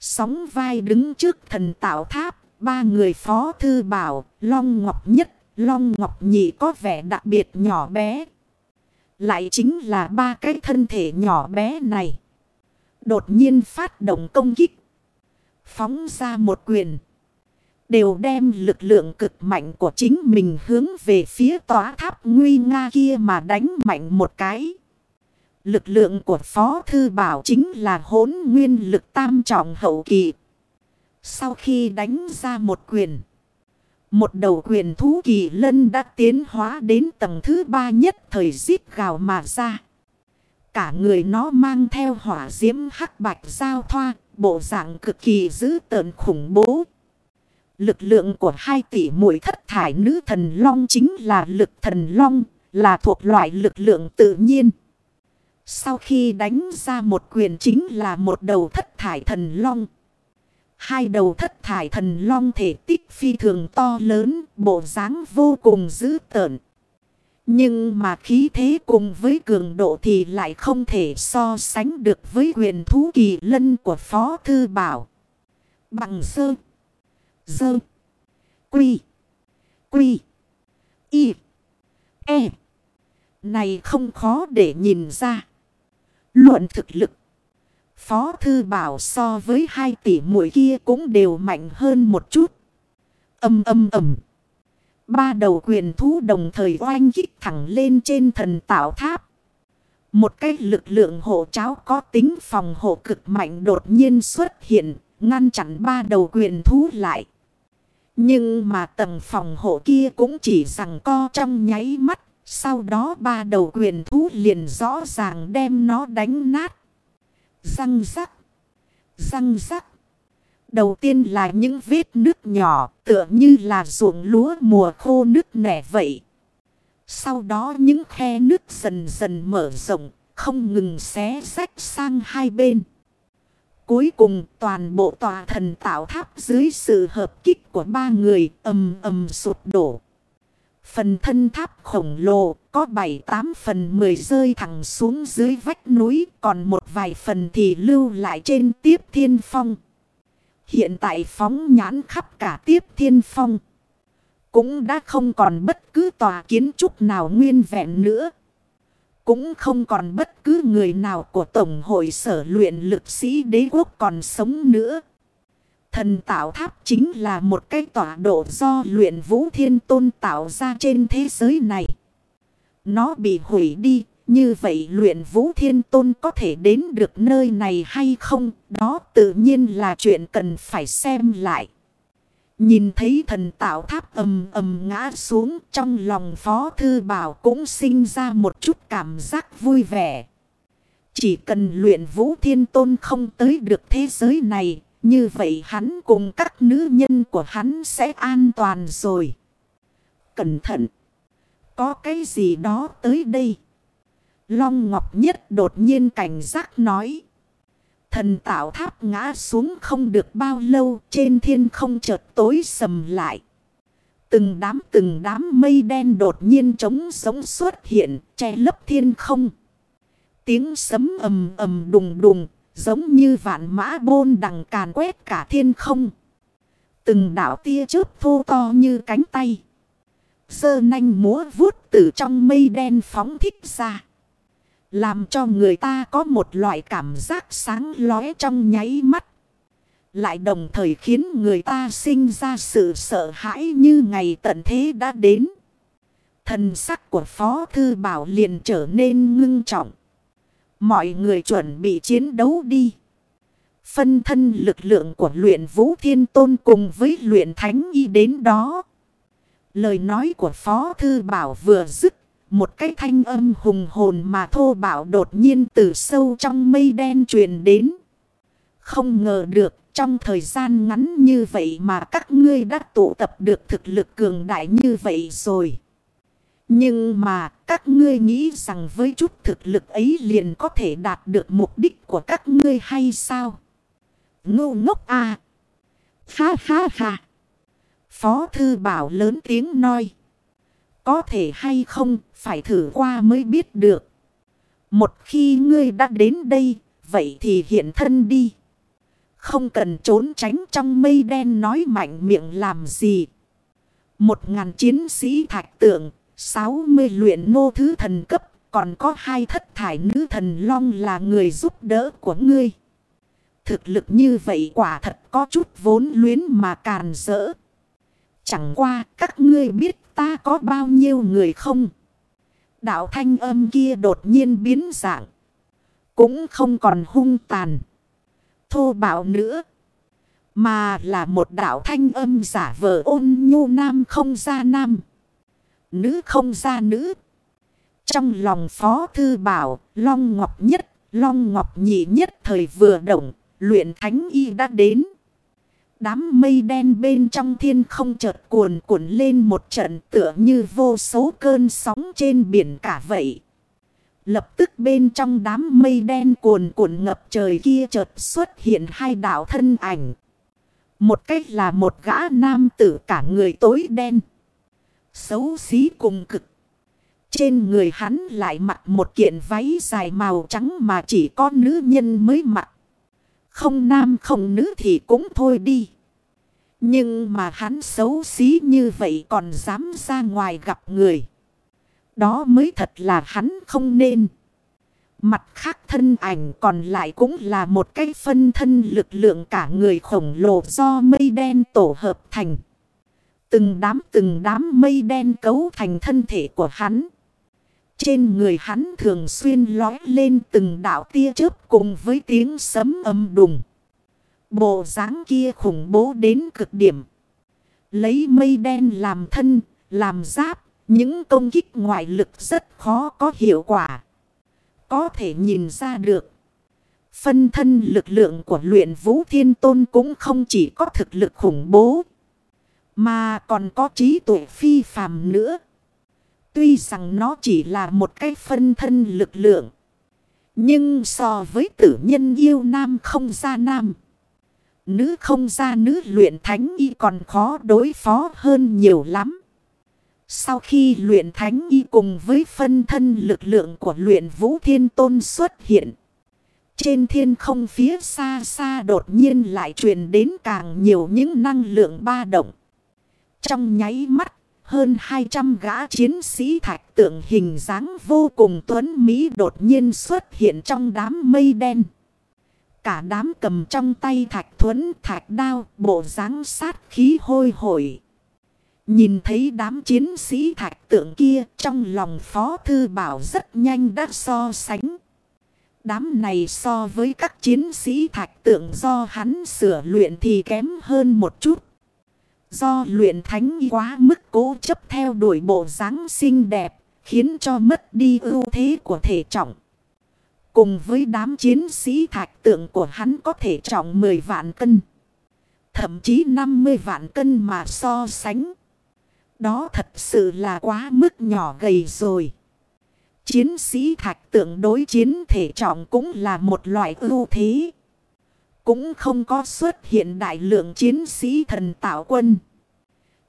Sóng vai đứng trước thần tạo tháp, ba người Phó Thư Bảo, Long Ngọc Nhất, Long Ngọc Nhị có vẻ đặc biệt nhỏ bé. Lại chính là ba cái thân thể nhỏ bé này. Đột nhiên phát động công kích phóng ra một quyền. Đều đem lực lượng cực mạnh của chính mình hướng về phía tòa tháp nguy nga kia mà đánh mạnh một cái. Lực lượng của Phó Thư Bảo chính là hốn nguyên lực tam trọng hậu kỳ. Sau khi đánh ra một quyền. Một đầu quyền thú kỳ lân đã tiến hóa đến tầng thứ ba nhất thời giết gào mà ra. Cả người nó mang theo hỏa diễm hắc bạch giao thoa, bộ dạng cực kỳ dữ tợn khủng bố. Lực lượng của hai tỷ mũi thất thải nữ thần long chính là lực thần long, là thuộc loại lực lượng tự nhiên. Sau khi đánh ra một quyền chính là một đầu thất thải thần long. Hai đầu thất thải thần long thể tích phi thường to lớn, bộ dáng vô cùng dữ tợn. Nhưng mà khí thế cùng với cường độ thì lại không thể so sánh được với quyền thú kỳ lân của Phó Thư Bảo. Bằng sơ, sơ, quy, quy, y, e. Này không khó để nhìn ra. Luận thực lực. Phó Thư Bảo so với hai tỷ mũi kia cũng đều mạnh hơn một chút. Âm âm ầm. Ba đầu quyền thú đồng thời oanh kích thẳng lên trên thần tạo tháp. Một cái lực lượng hộ cháo có tính phòng hộ cực mạnh đột nhiên xuất hiện, ngăn chặn ba đầu quyền thú lại. Nhưng mà tầng phòng hộ kia cũng chỉ rằng co trong nháy mắt, sau đó ba đầu quyền thú liền rõ ràng đem nó đánh nát. Răng rắc. Răng rắc. Đầu tiên là những vết nước nhỏ tựa như là ruộng lúa mùa khô nước nẻ vậy. Sau đó những khe nước dần dần mở rộng, không ngừng xé rách sang hai bên. Cuối cùng toàn bộ tòa thần tạo tháp dưới sự hợp kích của ba người ầm ầm sụp đổ. Phần thân tháp khổng lồ, có 7-8 phần 10 rơi thẳng xuống dưới vách núi. Còn một vài phần thì lưu lại trên tiếp thiên phong. Hiện tại phóng nhãn khắp cả tiếp thiên phong. Cũng đã không còn bất cứ tòa kiến trúc nào nguyên vẹn nữa. Cũng không còn bất cứ người nào của Tổng hội sở luyện lực sĩ đế quốc còn sống nữa. Thần tạo tháp chính là một cái tọa độ do luyện vũ thiên tôn tạo ra trên thế giới này. Nó bị hủy đi, như vậy luyện vũ thiên tôn có thể đến được nơi này hay không? Đó tự nhiên là chuyện cần phải xem lại. Nhìn thấy thần tạo tháp ầm ầm ngã xuống trong lòng phó thư bảo cũng sinh ra một chút cảm giác vui vẻ. Chỉ cần luyện vũ thiên tôn không tới được thế giới này như vậy hắn cùng các nữ nhân của hắn sẽ an toàn rồi. Cẩn thận. Có cái gì đó tới đây. Long Ngọc Nhất đột nhiên cảnh giác nói. Thần tạo tháp ngã xuống không được bao lâu, trên thiên không chợt tối sầm lại. Từng đám từng đám mây đen đột nhiên trống sống xuất hiện, che lấp thiên không. Tiếng sấm ầm ầm đùng đùng Giống như vạn mã bôn đằng càn quét cả thiên không. Từng đảo tia chớp thô to như cánh tay. Sơ nanh múa vuốt từ trong mây đen phóng thích ra. Làm cho người ta có một loại cảm giác sáng lóe trong nháy mắt. Lại đồng thời khiến người ta sinh ra sự sợ hãi như ngày tận thế đã đến. Thần sắc của Phó Thư Bảo liền trở nên ngưng trọng. Mọi người chuẩn bị chiến đấu đi. Phân thân lực lượng của luyện vũ thiên tôn cùng với luyện thánh y đến đó. Lời nói của Phó Thư Bảo vừa dứt. Một cái thanh âm hùng hồn mà thô bảo đột nhiên từ sâu trong mây đen truyền đến. Không ngờ được, trong thời gian ngắn như vậy mà các ngươi đã tụ tập được thực lực cường đại như vậy rồi. Nhưng mà các ngươi nghĩ rằng với chút thực lực ấy liền có thể đạt được mục đích của các ngươi hay sao? Ngô ngốc à! Ha ha ha! Phó thư bảo lớn tiếng nói. Có thể hay không phải thử qua mới biết được. Một khi ngươi đã đến đây, vậy thì hiện thân đi. Không cần trốn tránh trong mây đen nói mạnh miệng làm gì. Một ngàn chiến sĩ thạch tượng 60 luyện nô thứ thần cấp, còn có hai thất thải nữ thần long là người giúp đỡ của ngươi. Thực lực như vậy quả thật có chút vốn luyến mà càn rỡ. Chẳng qua các ngươi biết ta có bao nhiêu người không? Đạo thanh âm kia đột nhiên biến dạng. Cũng không còn hung tàn. Thô bạo nữa. Mà là một đạo thanh âm giả vờ ôn nhu nam không ra nam. Nữ không ra nữ. Trong lòng phó thư bảo, long ngọc nhất, long ngọc nhị nhất thời vừa động, luyện thánh y đã đến. Đám mây đen bên trong thiên không chợt cuồn cuộn lên một trận tựa như vô số cơn sóng trên biển cả vậy. Lập tức bên trong đám mây đen cuồn cuộn ngập trời kia chợt xuất hiện hai đạo thân ảnh. Một cách là một gã nam tử cả người tối đen. Xấu xí cùng cực. Trên người hắn lại mặc một kiện váy dài màu trắng mà chỉ có nữ nhân mới mặc. Không nam không nữ thì cũng thôi đi. Nhưng mà hắn xấu xí như vậy còn dám ra ngoài gặp người. Đó mới thật là hắn không nên. Mặt khác thân ảnh còn lại cũng là một cái phân thân lực lượng cả người khổng lồ do mây đen tổ hợp thành. Từng đám từng đám mây đen cấu thành thân thể của hắn. Trên người hắn thường xuyên lói lên từng đạo tia chớp cùng với tiếng sấm âm đùng. Bộ dáng kia khủng bố đến cực điểm. Lấy mây đen làm thân, làm giáp, những công kích ngoại lực rất khó có hiệu quả. Có thể nhìn ra được. Phân thân lực lượng của luyện vũ thiên tôn cũng không chỉ có thực lực khủng bố. Mà còn có trí tuệ phi phàm nữa. Tuy rằng nó chỉ là một cái phân thân lực lượng. Nhưng so với tử nhân yêu nam không ra nam. Nữ không ra nữ luyện thánh y còn khó đối phó hơn nhiều lắm. Sau khi luyện thánh y cùng với phân thân lực lượng của luyện vũ thiên tôn xuất hiện. Trên thiên không phía xa xa đột nhiên lại truyền đến càng nhiều những năng lượng ba động. Trong nháy mắt, hơn 200 gã chiến sĩ thạch tượng hình dáng vô cùng tuấn Mỹ đột nhiên xuất hiện trong đám mây đen. Cả đám cầm trong tay thạch thuẫn thạch đao bộ dáng sát khí hôi hổi. Nhìn thấy đám chiến sĩ thạch tượng kia trong lòng Phó Thư Bảo rất nhanh đã so sánh. Đám này so với các chiến sĩ thạch tượng do hắn sửa luyện thì kém hơn một chút. Do luyện thánh quá mức cố chấp theo đuổi bộ dáng xinh đẹp, khiến cho mất đi ưu thế của thể trọng. Cùng với đám chiến sĩ thạch tượng của hắn có thể trọng 10 vạn cân. Thậm chí 50 vạn cân mà so sánh. Đó thật sự là quá mức nhỏ gầy rồi. Chiến sĩ thạch tượng đối chiến thể trọng cũng là một loại ưu thế. Cũng không có xuất hiện đại lượng chiến sĩ thần tạo quân.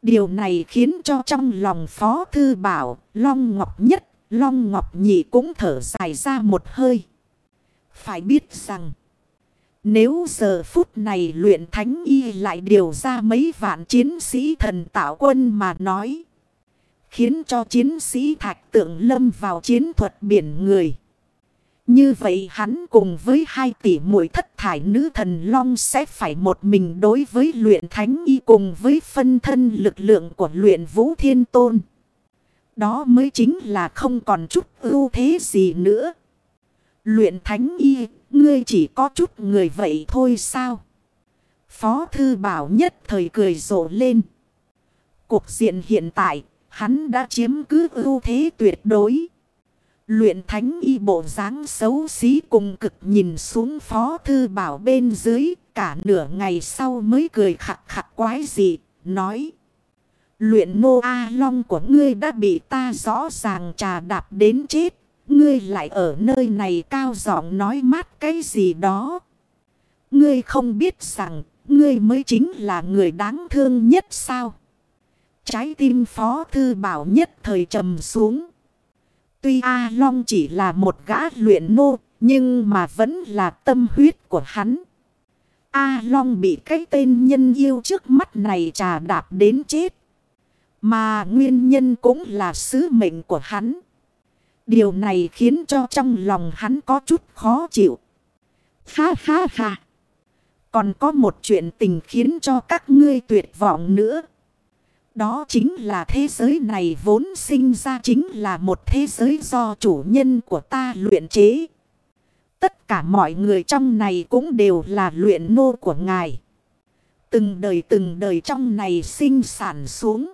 Điều này khiến cho trong lòng Phó Thư Bảo, Long Ngọc Nhất, Long Ngọc Nhị cũng thở dài ra một hơi. Phải biết rằng, nếu giờ phút này luyện thánh y lại điều ra mấy vạn chiến sĩ thần tạo quân mà nói. Khiến cho chiến sĩ thạch tượng lâm vào chiến thuật biển người. Như vậy hắn cùng với hai tỷ muội thất thải nữ thần long sẽ phải một mình đối với luyện thánh y cùng với phân thân lực lượng của luyện vũ thiên tôn. Đó mới chính là không còn chút ưu thế gì nữa. Luyện thánh y, ngươi chỉ có chút người vậy thôi sao? Phó thư bảo nhất thời cười rộ lên. Cuộc diện hiện tại, hắn đã chiếm cứ ưu thế tuyệt đối. Luyện thánh y bộ dáng xấu xí cùng cực nhìn xuống phó thư bảo bên dưới, cả nửa ngày sau mới cười khặt khặt quái gì, nói. Luyện nô A Long của ngươi đã bị ta rõ ràng trà đạp đến chết. Ngươi lại ở nơi này cao giọng nói mát cái gì đó. Ngươi không biết rằng ngươi mới chính là người đáng thương nhất sao. Trái tim phó thư bảo nhất thời trầm xuống. Tuy A Long chỉ là một gã luyện nô, nhưng mà vẫn là tâm huyết của hắn. A Long bị cái tên nhân yêu trước mắt này trà đạp đến chết. Mà nguyên nhân cũng là sứ mệnh của hắn. Điều này khiến cho trong lòng hắn có chút khó chịu. Ha ha ha. Còn có một chuyện tình khiến cho các ngươi tuyệt vọng nữa. Đó chính là thế giới này vốn sinh ra chính là một thế giới do chủ nhân của ta luyện chế. Tất cả mọi người trong này cũng đều là luyện nô của ngài. Từng đời từng đời trong này sinh sản xuống.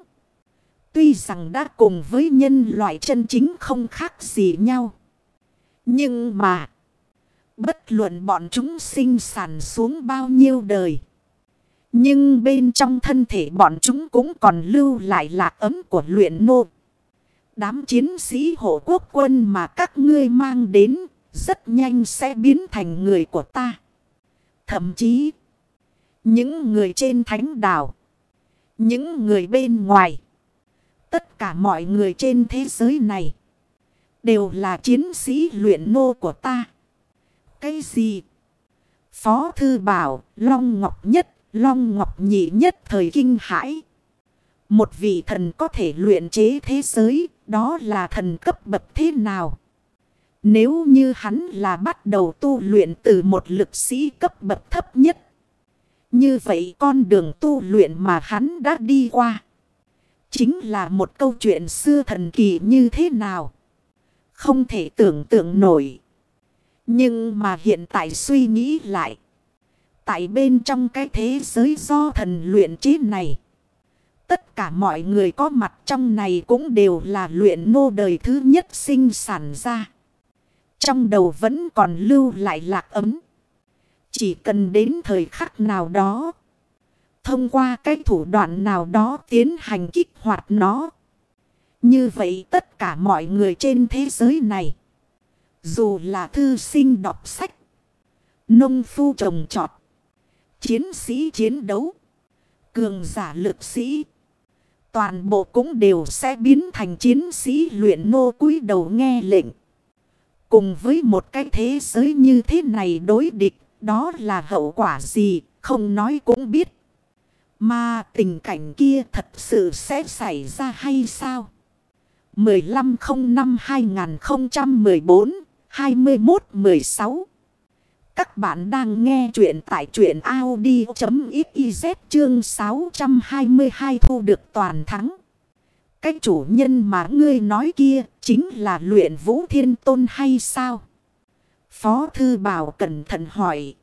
Tuy rằng đã cùng với nhân loại chân chính không khác gì nhau. Nhưng mà. Bất luận bọn chúng sinh sản xuống bao nhiêu đời. Nhưng bên trong thân thể bọn chúng cũng còn lưu lại lạc ấm của luyện nô. Đám chiến sĩ hộ quốc quân mà các ngươi mang đến rất nhanh sẽ biến thành người của ta. Thậm chí, những người trên thánh đảo, những người bên ngoài, tất cả mọi người trên thế giới này đều là chiến sĩ luyện nô của ta. Cái gì? Phó Thư Bảo, Long Ngọc Nhất, Long Ngọc Nhị Nhất thời kinh hãi. Một vị thần có thể luyện chế thế giới, đó là thần cấp bậc thế nào? Nếu như hắn là bắt đầu tu luyện từ một lực sĩ cấp bậc thấp nhất. Như vậy con đường tu luyện mà hắn đã đi qua. Chính là một câu chuyện xưa thần kỳ như thế nào. Không thể tưởng tượng nổi. Nhưng mà hiện tại suy nghĩ lại. Tại bên trong cái thế giới do thần luyện chế này. Tất cả mọi người có mặt trong này cũng đều là luyện nô đời thứ nhất sinh sản ra. Trong đầu vẫn còn lưu lại lạc ấm. Chỉ cần đến thời khắc nào đó. Thông qua cái thủ đoạn nào đó tiến hành kích hoạt nó. Như vậy tất cả mọi người trên thế giới này. Dù là thư sinh đọc sách. Nông phu trồng trọt. Chiến sĩ chiến đấu. Cường giả lực sĩ. Toàn bộ cũng đều sẽ biến thành chiến sĩ luyện nô cúi đầu nghe lệnh. Cùng với một cái thế giới như thế này đối địch, đó là hậu quả gì, không nói cũng biết. Mà tình cảnh kia thật sự sẽ xảy ra hay sao? 1505 2014 2116 các bạn đang nghe chuyện tại chuyện Audi.xyz chương 622 thu được toàn thắng. Cái chủ nhân mà ngươi nói kia chính là luyện vũ thiên tôn hay sao? Phó thư bảo cẩn thận hỏi.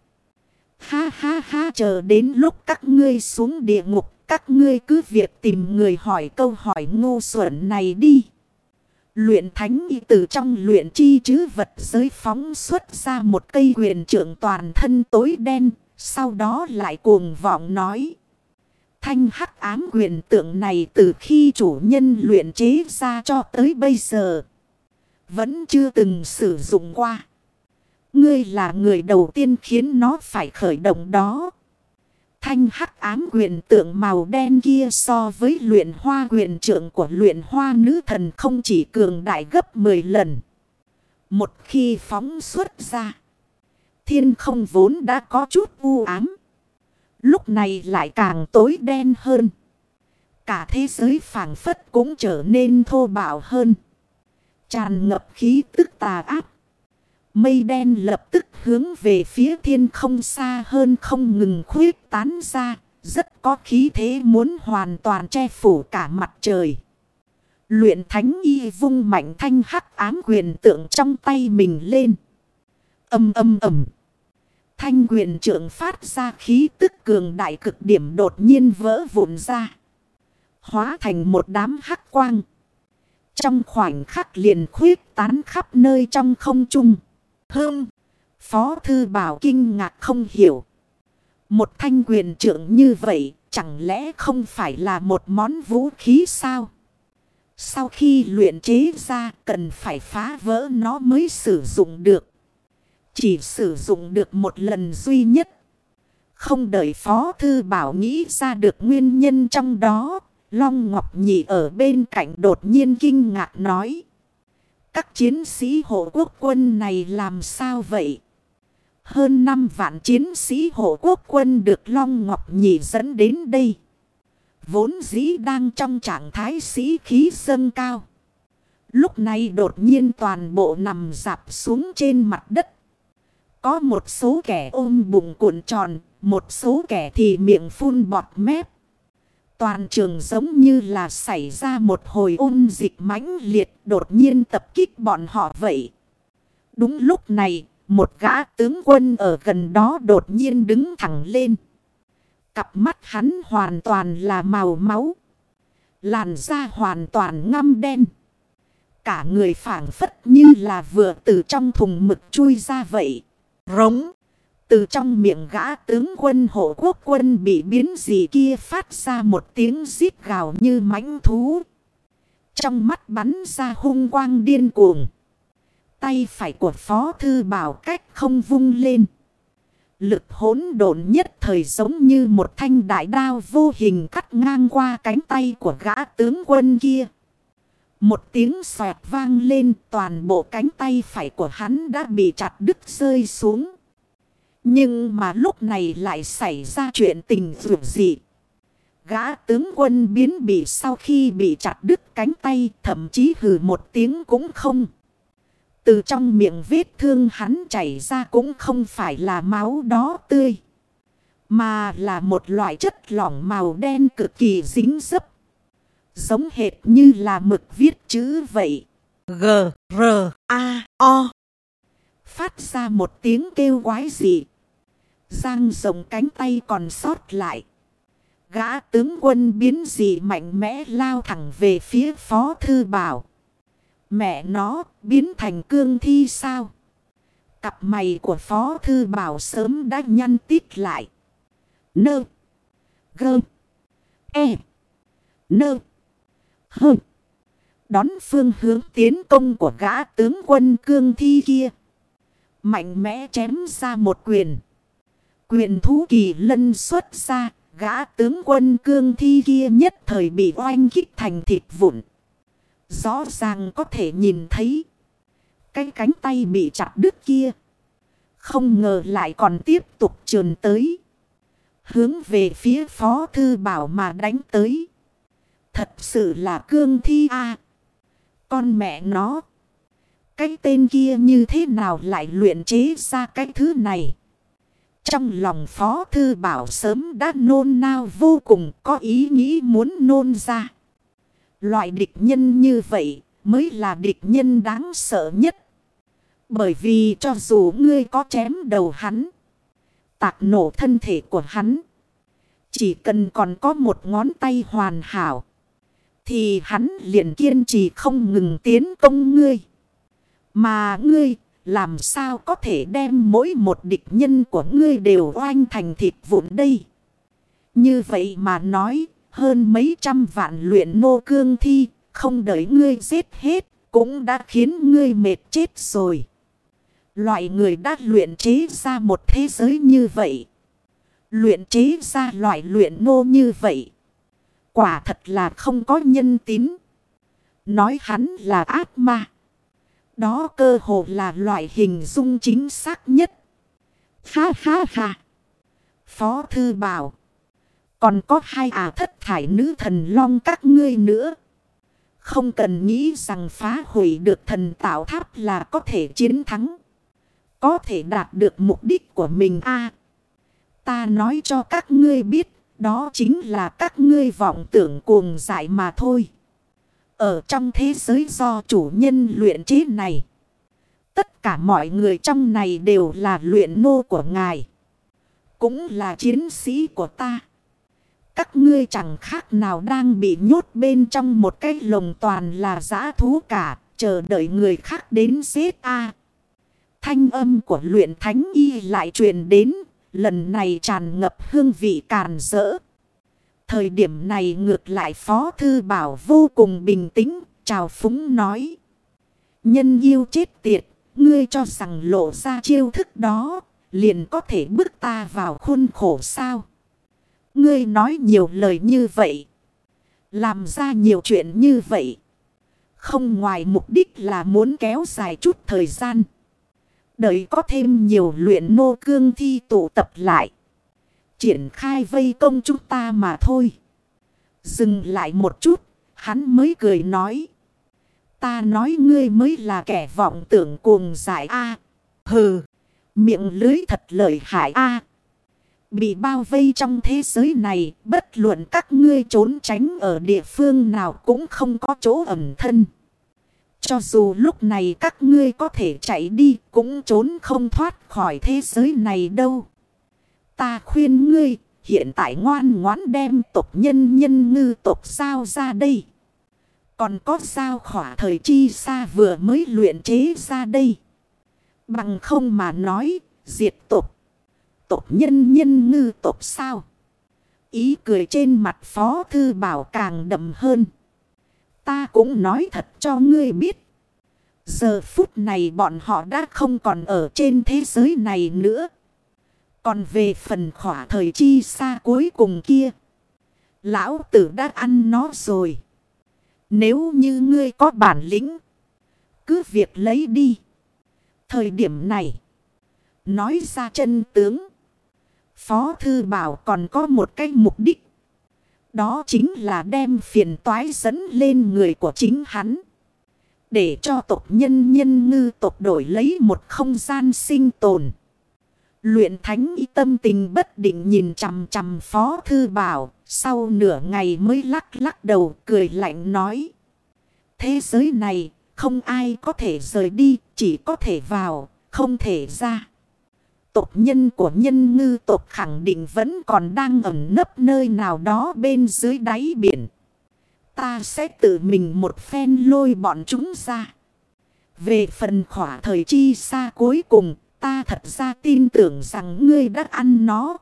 Ha ha ha, chờ đến lúc các ngươi xuống địa ngục. Các ngươi cứ việc tìm người hỏi câu hỏi ngu xuẩn này đi. Luyện thánh y từ trong luyện chi chứ vật giới phóng xuất ra một cây quyền trưởng toàn thân tối đen. Sau đó lại cuồng vọng nói. Thanh hắc ám quyền tượng này từ khi chủ nhân luyện chế ra cho tới bây giờ. Vẫn chưa từng sử dụng qua. Ngươi là người đầu tiên khiến nó phải khởi động đó. Thanh hắc ám quyền tượng màu đen kia so với luyện hoa quyền trưởng của luyện hoa nữ thần không chỉ cường đại gấp 10 lần. Một khi phóng xuất ra, thiên không vốn đã có chút u ám. Lúc này lại càng tối đen hơn. Cả thế giới phảng phất cũng trở nên thô bạo hơn. Tràn ngập khí tức tà áp. Mây đen lập tức hướng về phía thiên không xa hơn không ngừng khuyết tán ra. Rất có khí thế muốn hoàn toàn che phủ cả mặt trời. Luyện thánh y vung mạnh thanh hắc ám quyền tượng trong tay mình lên. Âm âm ầm. Thanh quyền trưởng phát ra khí tức cường đại cực điểm đột nhiên vỡ vụn ra. Hóa thành một đám hắc quang. Trong khoảnh khắc liền khuyết tán khắp nơi trong không trung. Hơm. Phó thư bảo kinh ngạc không hiểu. Một thanh quyền trưởng như vậy, chẳng lẽ không phải là một món vũ khí sao? Sau khi luyện chế ra, cần phải phá vỡ nó mới sử dụng được. Chỉ sử dụng được một lần duy nhất. Không đợi Phó Thư Bảo nghĩ ra được nguyên nhân trong đó. Long Ngọc Nhị ở bên cạnh đột nhiên kinh ngạc nói. Các chiến sĩ hộ quốc quân này làm sao vậy? Hơn 5 vạn chiến sĩ hộ quốc quân được Long Ngọc Nhị dẫn đến đây. Vốn dĩ đang trong trạng thái sĩ khí dâng cao. Lúc này đột nhiên toàn bộ nằm dạp xuống trên mặt đất. Có một số kẻ ôm bụng cuộn tròn, một số kẻ thì miệng phun bọt mép. Toàn trường giống như là xảy ra một hồi ôn dịch mãnh liệt đột nhiên tập kích bọn họ vậy. Đúng lúc này, một gã tướng quân ở gần đó đột nhiên đứng thẳng lên. Cặp mắt hắn hoàn toàn là màu máu. Làn da hoàn toàn ngâm đen. Cả người phảng phất như là vừa từ trong thùng mực chui ra vậy. Rống. Từ trong miệng gã tướng quân hộ quốc quân bị biến gì kia phát ra một tiếng rít gào như mãnh thú. Trong mắt bắn ra hung quang điên cuồng. Tay phải của phó thư bảo cách không vung lên. Lực hỗn độn nhất thời giống như một thanh đại đao vô hình cắt ngang qua cánh tay của gã tướng quân kia. Một tiếng xoẹt vang lên, toàn bộ cánh tay phải của hắn đã bị chặt đứt rơi xuống. Nhưng mà lúc này lại xảy ra chuyện tình dù dị. Gã tướng quân biến bị sau khi bị chặt đứt cánh tay thậm chí hừ một tiếng cũng không. Từ trong miệng vết thương hắn chảy ra cũng không phải là máu đó tươi. Mà là một loại chất lỏng màu đen cực kỳ dính dấp. Giống hệt như là mực viết chữ vậy. G, R, A, O. Phát ra một tiếng kêu quái dị. Giang rộng cánh tay còn sót lại. Gã tướng quân biến dị mạnh mẽ lao thẳng về phía phó thư bảo. Mẹ nó, biến thành cương thi sao? Cặp mày của phó thư bảo sớm đã nhăn tít lại. Nơ. Gơ. E. Nơ. Hơ. Đón phương hướng tiến công của gã tướng quân cương thi kia. Mạnh mẽ chém ra một quyền. Quyền thú kỳ lân xuất ra. Gã tướng quân cương thi kia nhất thời bị oanh kích thành thịt vụn. Rõ ràng có thể nhìn thấy. Cái cánh tay bị chặt đứt kia. Không ngờ lại còn tiếp tục trườn tới. Hướng về phía phó thư bảo mà đánh tới. Thật sự là cương thi a Con mẹ nó. Cái tên kia như thế nào lại luyện chế ra cái thứ này. Trong lòng phó thư bảo sớm đã nôn nao vô cùng có ý nghĩ muốn nôn ra. Loại địch nhân như vậy mới là địch nhân đáng sợ nhất. Bởi vì cho dù ngươi có chém đầu hắn, tạc nổ thân thể của hắn, chỉ cần còn có một ngón tay hoàn hảo, thì hắn liền kiên trì không ngừng tiến công ngươi. Mà ngươi làm sao có thể đem mỗi một địch nhân của ngươi đều oanh thành thịt vụn đây? Như vậy mà nói, hơn mấy trăm vạn luyện nô cương thi, không đợi ngươi giết hết, cũng đã khiến ngươi mệt chết rồi. Loại người đã luyện chế ra một thế giới như vậy. Luyện chế ra loại luyện nô như vậy. Quả thật là không có nhân tín. Nói hắn là ác ma. Đó cơ hồ là loại hình dung chính xác nhất. Ha ha ha. Phó thư bảo. Còn có hai ả thất thải nữ thần long các ngươi nữa. Không cần nghĩ rằng phá hủy được thần tạo tháp là có thể chiến thắng. Có thể đạt được mục đích của mình a Ta nói cho các ngươi biết, đó chính là các ngươi vọng tưởng cuồng dại mà thôi. Ở trong thế giới do chủ nhân luyện chế này, tất cả mọi người trong này đều là luyện nô của ngài. Cũng là chiến sĩ của ta. Các ngươi chẳng khác nào đang bị nhốt bên trong một cái lồng toàn là giã thú cả, chờ đợi người khác đến giết a. Thanh âm của luyện thánh y lại truyền đến, lần này tràn ngập hương vị càn rỡ. Thời điểm này ngược lại Phó Thư Bảo vô cùng bình tĩnh, chào phúng nói. Nhân yêu chết tiệt, ngươi cho rằng lộ ra chiêu thức đó, liền có thể bước ta vào khuôn khổ sao. Ngươi nói nhiều lời như vậy. Làm ra nhiều chuyện như vậy. Không ngoài mục đích là muốn kéo dài chút thời gian. Đợi có thêm nhiều luyện nô cương thi tụ tập lại. Triển khai vây công chúng ta mà thôi. Dừng lại một chút. Hắn mới cười nói. Ta nói ngươi mới là kẻ vọng tưởng cuồng giải A. Hừ. Miệng lưới thật lợi hại A. Bị bao vây trong thế giới này, bất luận các ngươi trốn tránh ở địa phương nào cũng không có chỗ ẩn thân. Cho dù lúc này các ngươi có thể chạy đi, cũng trốn không thoát khỏi thế giới này đâu. Ta khuyên ngươi, Hiện tại ngoan ngoãn đem tộc nhân nhân ngư tộc sao ra đây. Còn có sao khỏa thời chi xa vừa mới luyện chế ra đây. Bằng không mà nói, diệt tộc. Tộc nhân nhân ngư tộc sao? Ý cười trên mặt phó thư bảo càng đậm hơn. Ta cũng nói thật cho ngươi biết. Giờ phút này bọn họ đã không còn ở trên thế giới này nữa. Còn về phần khỏa thời chi xa cuối cùng kia. Lão tử đã ăn nó rồi. Nếu như ngươi có bản lĩnh. Cứ việc lấy đi. Thời điểm này. Nói ra chân tướng. Phó Thư Bảo còn có một cái mục đích. Đó chính là đem phiền toái dẫn lên người của chính hắn. Để cho tộc nhân nhân ngư tộc đổi lấy một không gian sinh tồn. Luyện thánh y tâm tình bất định nhìn chằm chằm Phó Thư Bảo. Sau nửa ngày mới lắc lắc đầu cười lạnh nói. Thế giới này không ai có thể rời đi, chỉ có thể vào, không thể ra. Tộc nhân của nhân ngư tộc khẳng định vẫn còn đang ẩn nấp nơi nào đó bên dưới đáy biển. Ta sẽ tự mình một phen lôi bọn chúng ra. Về phần khỏa thời chi xa cuối cùng, ta thật ra tin tưởng rằng ngươi đã ăn nó.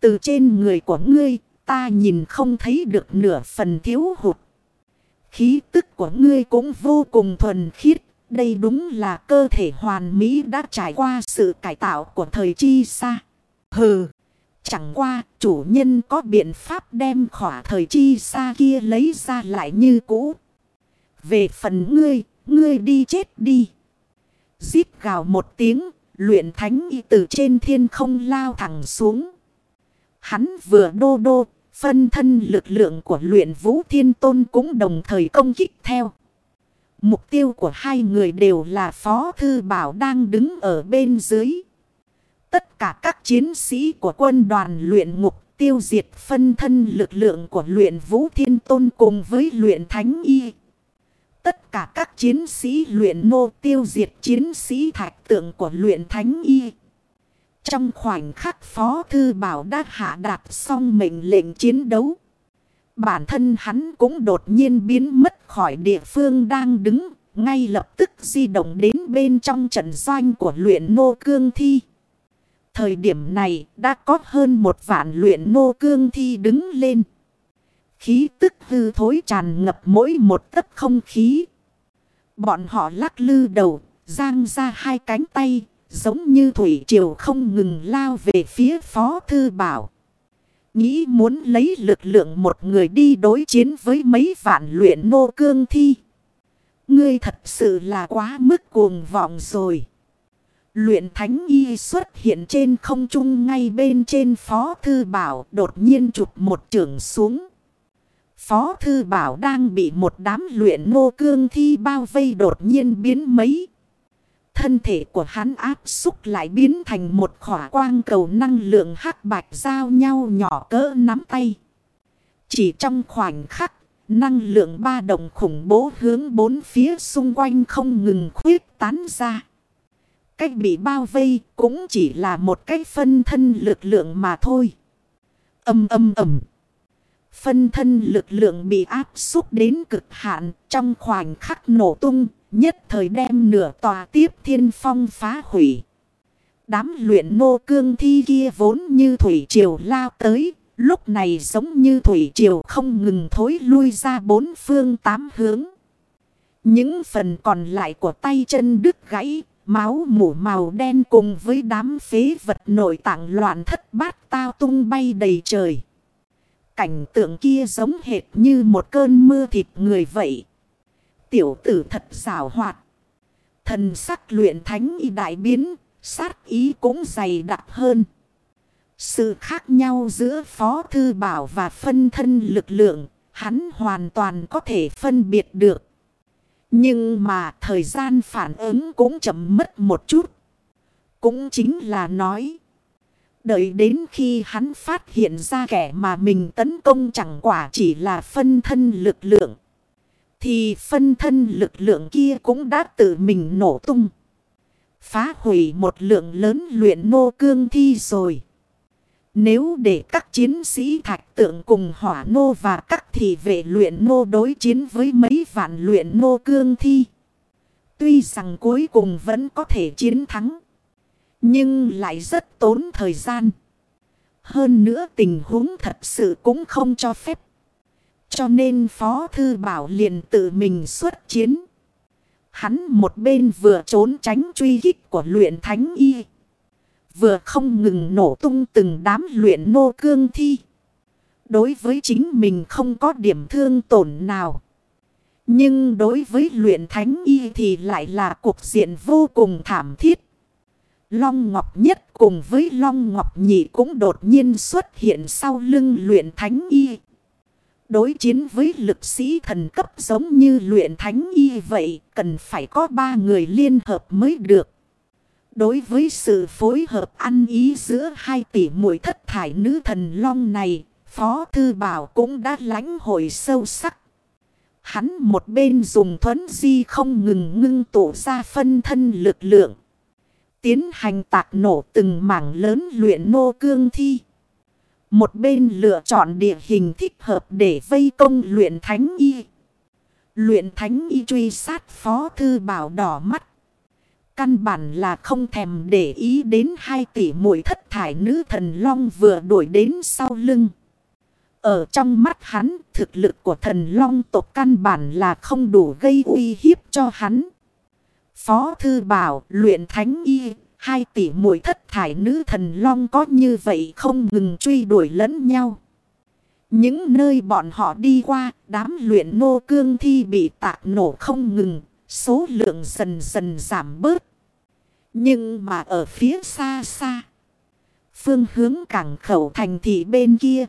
Từ trên người của ngươi, ta nhìn không thấy được nửa phần thiếu hụt. Khí tức của ngươi cũng vô cùng thuần khiết. Đây đúng là cơ thể hoàn mỹ đã trải qua sự cải tạo của thời chi xa. Hừ, chẳng qua chủ nhân có biện pháp đem khỏa thời chi xa kia lấy ra lại như cũ. Về phần ngươi, ngươi đi chết đi. Giết gào một tiếng, luyện thánh y từ trên thiên không lao thẳng xuống. Hắn vừa đô đô, phân thân lực lượng của luyện vũ thiên tôn cũng đồng thời công kích theo. Mục tiêu của hai người đều là Phó Thư Bảo đang đứng ở bên dưới. Tất cả các chiến sĩ của quân đoàn luyện ngục tiêu diệt phân thân lực lượng của luyện vũ thiên tôn cùng với luyện thánh y. Tất cả các chiến sĩ luyện nô tiêu diệt chiến sĩ thạch tượng của luyện thánh y. Trong khoảnh khắc Phó Thư Bảo đã hạ đạt xong mệnh lệnh chiến đấu. Bản thân hắn cũng đột nhiên biến mất khỏi địa phương đang đứng, ngay lập tức di động đến bên trong trận doanh của luyện nô cương thi. Thời điểm này đã có hơn một vạn luyện nô cương thi đứng lên. Khí tức hư thối tràn ngập mỗi một tấc không khí. Bọn họ lắc lư đầu, giang ra hai cánh tay, giống như thủy triều không ngừng lao về phía phó thư bảo. Nghĩ muốn lấy lực lượng một người đi đối chiến với mấy vạn luyện nô cương thi. Ngươi thật sự là quá mức cuồng vọng rồi. Luyện thánh y xuất hiện trên không trung ngay bên trên phó thư bảo đột nhiên chụp một trường xuống. Phó thư bảo đang bị một đám luyện nô cương thi bao vây đột nhiên biến mấy. Thân thể của hắn áp xúc lại biến thành một khỏa quang cầu năng lượng hắc bạch giao nhau nhỏ cỡ nắm tay. Chỉ trong khoảnh khắc, năng lượng ba đồng khủng bố hướng bốn phía xung quanh không ngừng khuyết tán ra. Cách bị bao vây cũng chỉ là một cách phân thân lực lượng mà thôi. Âm âm ầm. Phân thân lực lượng bị áp xúc đến cực hạn trong khoảnh khắc nổ tung Nhất thời đem nửa tòa tiếp thiên phong phá hủy. Đám luyện nô cương thi kia vốn như thủy triều lao tới. Lúc này giống như thủy triều không ngừng thối lui ra bốn phương tám hướng. Những phần còn lại của tay chân đứt gãy, máu mủ màu đen cùng với đám phế vật nội tạng loạn thất bát tao tung bay đầy trời. Cảnh tượng kia giống hệt như một cơn mưa thịt người vậy. Tiểu tử thật xảo hoạt. Thần sắc luyện thánh y đại biến, sát ý cũng dày đặc hơn. Sự khác nhau giữa Phó Thư Bảo và phân thân lực lượng, hắn hoàn toàn có thể phân biệt được. Nhưng mà thời gian phản ứng cũng chậm mất một chút. Cũng chính là nói. Đợi đến khi hắn phát hiện ra kẻ mà mình tấn công chẳng quả chỉ là phân thân lực lượng. Thì phân thân lực lượng kia cũng đã tự mình nổ tung. Phá hủy một lượng lớn luyện nô cương thi rồi. Nếu để các chiến sĩ thạch tượng cùng hỏa nô và các thị vệ luyện nô đối chiến với mấy vạn luyện nô cương thi. Tuy rằng cuối cùng vẫn có thể chiến thắng. Nhưng lại rất tốn thời gian. Hơn nữa tình huống thật sự cũng không cho phép. Cho nên Phó Thư Bảo liền tự mình xuất chiến. Hắn một bên vừa trốn tránh truy kích của luyện thánh y. Vừa không ngừng nổ tung từng đám luyện nô cương thi. Đối với chính mình không có điểm thương tổn nào. Nhưng đối với luyện thánh y thì lại là cuộc diện vô cùng thảm thiết. Long Ngọc Nhất cùng với Long Ngọc Nhị cũng đột nhiên xuất hiện sau lưng luyện thánh y. Đối chiến với lực sĩ thần cấp giống như luyện thánh y vậy cần phải có ba người liên hợp mới được. Đối với sự phối hợp ăn ý giữa hai tỷ muội thất thải nữ thần long này, Phó Thư Bảo cũng đã lãnh hội sâu sắc. Hắn một bên dùng thuấn di không ngừng ngưng tụ ra phân thân lực lượng. Tiến hành tạc nổ từng mảng lớn luyện nô cương thi. Một bên lựa chọn địa hình thích hợp để vây công luyện thánh y. Luyện thánh y truy sát phó thư bảo đỏ mắt. Căn bản là không thèm để ý đến hai tỷ mũi thất thải nữ thần long vừa đuổi đến sau lưng. Ở trong mắt hắn, thực lực của thần long tộc căn bản là không đủ gây uy hiếp cho hắn. Phó thư bảo luyện thánh y, hai tỷ muội thất thải nữ thần long có như vậy không ngừng truy đuổi lẫn nhau. Những nơi bọn họ đi qua, đám luyện nô cương thi bị tạc nổ không ngừng, số lượng dần dần giảm bớt. Nhưng mà ở phía xa xa, phương hướng cảng khẩu thành thị bên kia,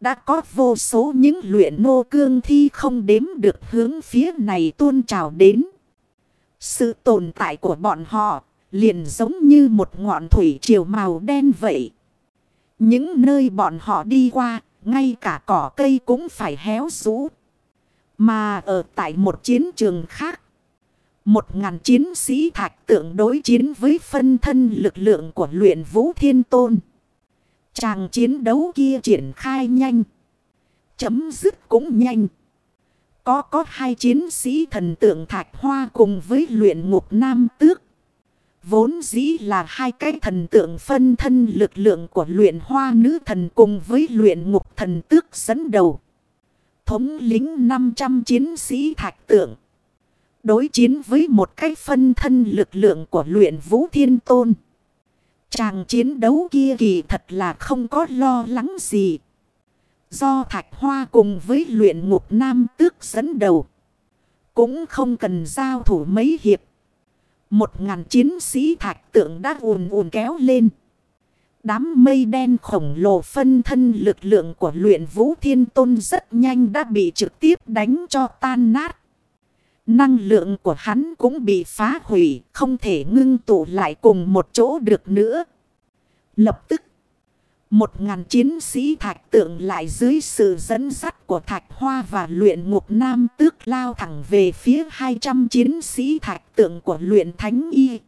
đã có vô số những luyện nô cương thi không đếm được hướng phía này tuôn trào đến. Sự tồn tại của bọn họ liền giống như một ngọn thủy triều màu đen vậy. Những nơi bọn họ đi qua, ngay cả cỏ cây cũng phải héo rũ. Mà ở tại một chiến trường khác, một ngàn chiến sĩ thạch tượng đối chiến với phân thân lực lượng của luyện vũ thiên tôn. Chàng chiến đấu kia triển khai nhanh. Chấm dứt cũng nhanh. Có có hai chiến sĩ thần tượng thạch hoa cùng với luyện ngục nam tước. Vốn dĩ là hai cái thần tượng phân thân lực lượng của luyện hoa nữ thần cùng với luyện ngục thần tước dẫn đầu. Thống lính 500 chiến sĩ thạch tượng. Đối chiến với một cái phân thân lực lượng của luyện vũ thiên tôn. Chàng chiến đấu kia kỳ thật là không có lo lắng gì. Do thạch hoa cùng với luyện ngục nam tước dẫn đầu. Cũng không cần giao thủ mấy hiệp. Một ngàn chiến sĩ thạch tượng đã ùn ùn kéo lên. Đám mây đen khổng lồ phân thân lực lượng của luyện vũ thiên tôn rất nhanh đã bị trực tiếp đánh cho tan nát. Năng lượng của hắn cũng bị phá hủy, không thể ngưng tụ lại cùng một chỗ được nữa. Lập tức, một ngàn chiến sĩ thạch tượng lại dưới sự dẫn dắt của thạch hoa và luyện ngục nam tước lao thẳng về phía 200 chiến sĩ thạch tượng của luyện thánh y.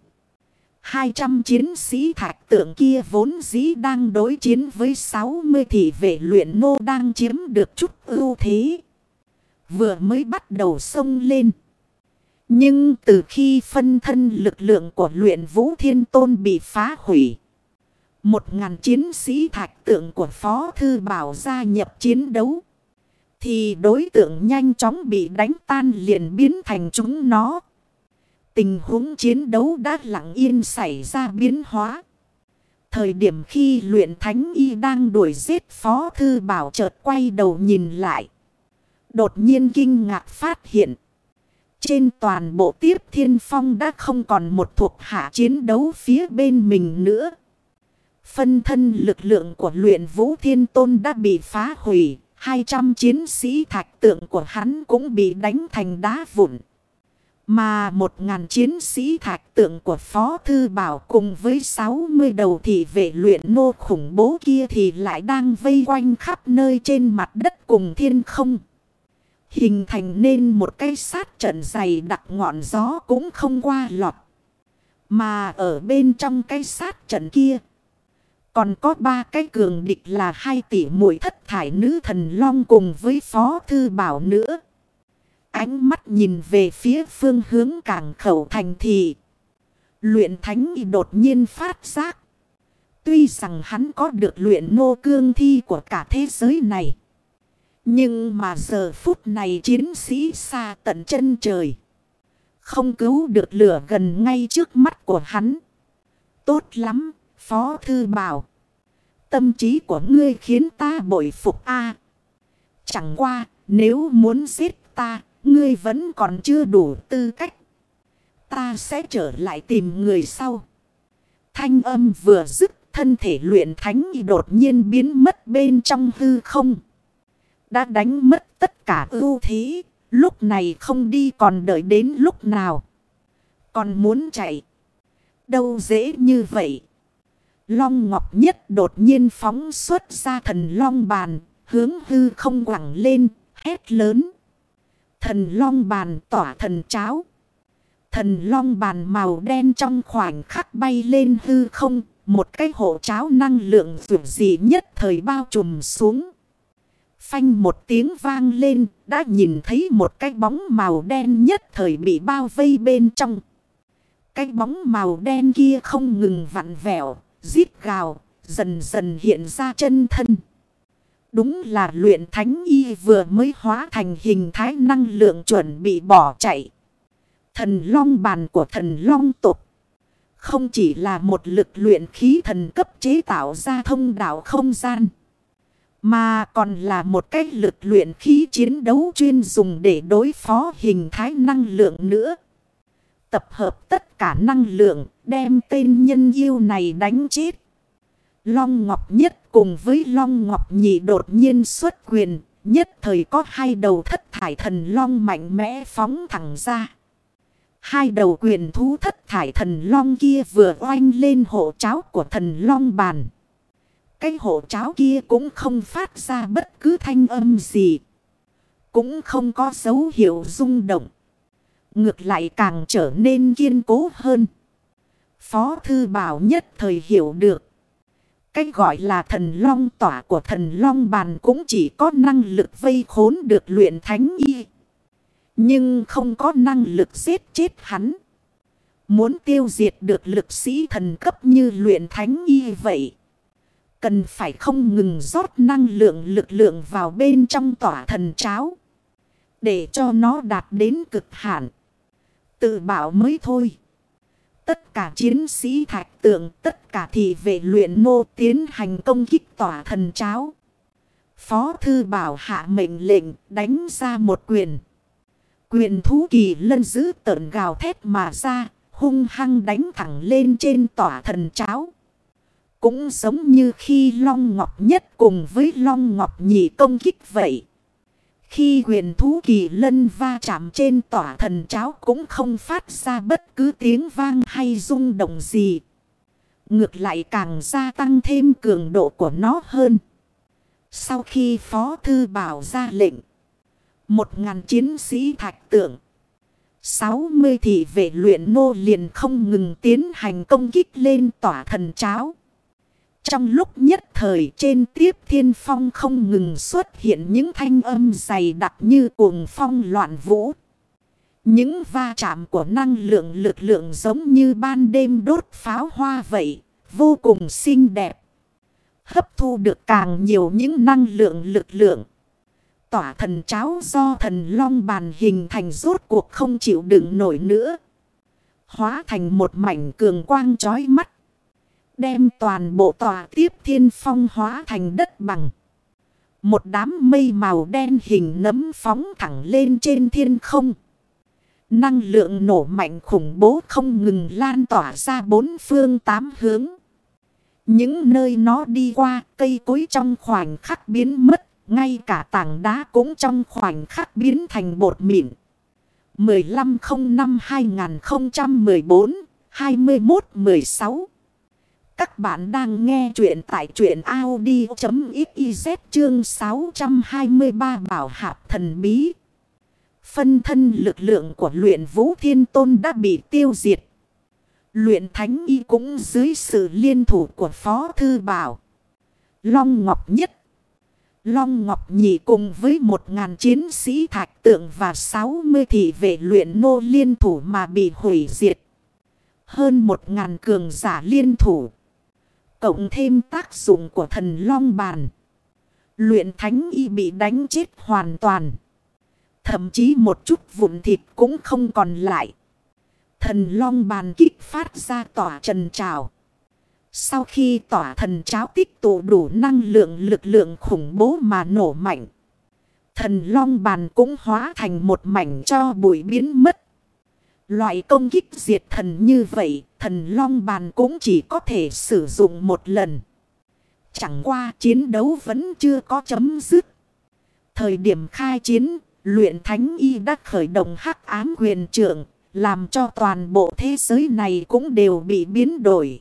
200 chiến sĩ thạch tượng kia vốn dĩ đang đối chiến với 60 thị vệ luyện nô đang chiếm được chút ưu thế. Vừa mới bắt đầu sông lên. Nhưng từ khi phân thân lực lượng của luyện vũ thiên tôn bị phá hủy. Một ngàn chiến sĩ thạch tượng của Phó Thư Bảo gia nhập chiến đấu. Thì đối tượng nhanh chóng bị đánh tan liền biến thành chúng nó. Tình huống chiến đấu đã lặng yên xảy ra biến hóa. Thời điểm khi luyện thánh y đang đuổi giết Phó Thư Bảo chợt quay đầu nhìn lại. Đột nhiên kinh ngạc phát hiện. Trên toàn bộ tiếp thiên phong đã không còn một thuộc hạ chiến đấu phía bên mình nữa. Phân thân lực lượng của luyện vũ thiên tôn đã bị phá hủy. 200 chiến sĩ thạch tượng của hắn cũng bị đánh thành đá vụn. Mà một ngàn chiến sĩ thạch tượng của Phó Thư Bảo cùng với 60 đầu thị vệ luyện nô khủng bố kia thì lại đang vây quanh khắp nơi trên mặt đất cùng thiên không. Hình thành nên một cái sát trận dày đặc ngọn gió cũng không qua lọt. Mà ở bên trong cái sát trận kia. Còn có ba cái cường địch là hai tỷ muội thất thải nữ thần long cùng với phó thư bảo nữa. Ánh mắt nhìn về phía phương hướng cảng khẩu thành thị. Luyện thánh đột nhiên phát giác. Tuy rằng hắn có được luyện nô cương thi của cả thế giới này. Nhưng mà giờ phút này chiến sĩ xa tận chân trời. Không cứu được lửa gần ngay trước mắt của hắn. Tốt lắm, Phó Thư bảo. Tâm trí của ngươi khiến ta bội phục a Chẳng qua, nếu muốn giết ta, ngươi vẫn còn chưa đủ tư cách. Ta sẽ trở lại tìm người sau. Thanh âm vừa dứt thân thể luyện thánh đột nhiên biến mất bên trong hư không. Đã đánh mất tất cả ưu thế, lúc này không đi còn đợi đến lúc nào. Còn muốn chạy. Đâu dễ như vậy. Long Ngọc Nhất đột nhiên phóng xuất ra thần Long Bàn, hướng hư không quẳng lên, hét lớn. Thần Long Bàn tỏa thần cháo. Thần Long Bàn màu đen trong khoảnh khắc bay lên hư không, một cái hộ cháo năng lượng dù gì nhất thời bao trùm xuống. Phanh một tiếng vang lên, đã nhìn thấy một cái bóng màu đen nhất thời bị bao vây bên trong. Cái bóng màu đen kia không ngừng vặn vẹo, giết gào, dần dần hiện ra chân thân. Đúng là luyện thánh y vừa mới hóa thành hình thái năng lượng chuẩn bị bỏ chạy. Thần long bàn của thần long tục. Không chỉ là một lực luyện khí thần cấp chế tạo ra thông đạo không gian. Mà còn là một cách lực luyện khí chiến đấu chuyên dùng để đối phó hình thái năng lượng nữa. Tập hợp tất cả năng lượng, đem tên nhân yêu này đánh chết. Long Ngọc Nhất cùng với Long Ngọc Nhị đột nhiên xuất quyền. Nhất thời có hai đầu thất thải thần long mạnh mẽ phóng thẳng ra. Hai đầu quyền thú thất thải thần long kia vừa oanh lên hộ cháo của thần long bàn. Cái hộ cháo kia cũng không phát ra bất cứ thanh âm gì. Cũng không có dấu hiệu rung động. Ngược lại càng trở nên kiên cố hơn. Phó thư bảo nhất thời hiểu được. cách gọi là thần long tỏa của thần long bàn cũng chỉ có năng lực vây khốn được luyện thánh y. Nhưng không có năng lực giết chết hắn. Muốn tiêu diệt được lực sĩ thần cấp như luyện thánh y vậy. Cần phải không ngừng rót năng lượng lực lượng vào bên trong tỏa thần cháo. Để cho nó đạt đến cực hạn. Tự bảo mới thôi. Tất cả chiến sĩ thạch tượng, tất cả thị vệ luyện nô tiến hành công kích tỏa thần cháo. Phó thư bảo hạ mệnh lệnh đánh ra một quyền. Quyền thú kỳ lân giữ tợn gào thét mà ra, hung hăng đánh thẳng lên trên tỏa thần cháo. Cũng giống như khi Long Ngọc Nhất cùng với Long Ngọc Nhị công kích vậy. Khi huyền thú kỳ lân va chạm trên tỏa thần cháo cũng không phát ra bất cứ tiếng vang hay rung động gì. Ngược lại càng gia tăng thêm cường độ của nó hơn. Sau khi Phó Thư Bảo ra lệnh. Một ngàn chiến sĩ thạch tượng. 60 thị vệ luyện nô liền không ngừng tiến hành công kích lên tỏa thần cháo. Trong lúc nhất thời trên tiếp thiên phong không ngừng xuất hiện những thanh âm dày đặc như cuồng phong loạn vũ. Những va chạm của năng lượng lực lượng giống như ban đêm đốt pháo hoa vậy, vô cùng xinh đẹp. Hấp thu được càng nhiều những năng lượng lực lượng. Tỏa thần cháo do thần long bàn hình thành rốt cuộc không chịu đựng nổi nữa. Hóa thành một mảnh cường quang chói mắt. Đem toàn bộ tòa tiếp thiên phong hóa thành đất bằng. Một đám mây màu đen hình nấm phóng thẳng lên trên thiên không. Năng lượng nổ mạnh khủng bố không ngừng lan tỏa ra bốn phương tám hướng. Những nơi nó đi qua, cây cối trong khoảnh khắc biến mất. Ngay cả tảng đá cũng trong khoảnh khắc biến thành bột mịn. 1505-2014-21-16 các bạn đang nghe chuyện tại chuyện Audi.xyz chương 623 bảo hạp thần bí. Phân thân lực lượng của luyện vũ thiên tôn đã bị tiêu diệt. Luyện thánh y cũng dưới sự liên thủ của Phó Thư Bảo. Long Ngọc Nhất. Long Ngọc Nhị cùng với một ngàn chiến sĩ thạch tượng và 60 thị vệ luyện nô liên thủ mà bị hủy diệt. Hơn một ngàn cường giả liên thủ. Cộng thêm tác dụng của thần Long Bàn. Luyện thánh y bị đánh chết hoàn toàn. Thậm chí một chút vụn thịt cũng không còn lại. Thần long bàn kích phát ra tỏa trần trào. Sau khi tỏa thần cháo tích tụ đủ năng lượng lực lượng khủng bố mà nổ mạnh. Thần long bàn cũng hóa thành một mảnh cho bụi biến mất. Loại công kích diệt thần như vậy, thần long bàn cũng chỉ có thể sử dụng một lần. Chẳng qua chiến đấu vẫn chưa có chấm dứt. Thời điểm khai chiến, luyện thánh y đã khởi động hắc ám quyền trưởng, làm cho toàn bộ thế giới này cũng đều bị biến đổi.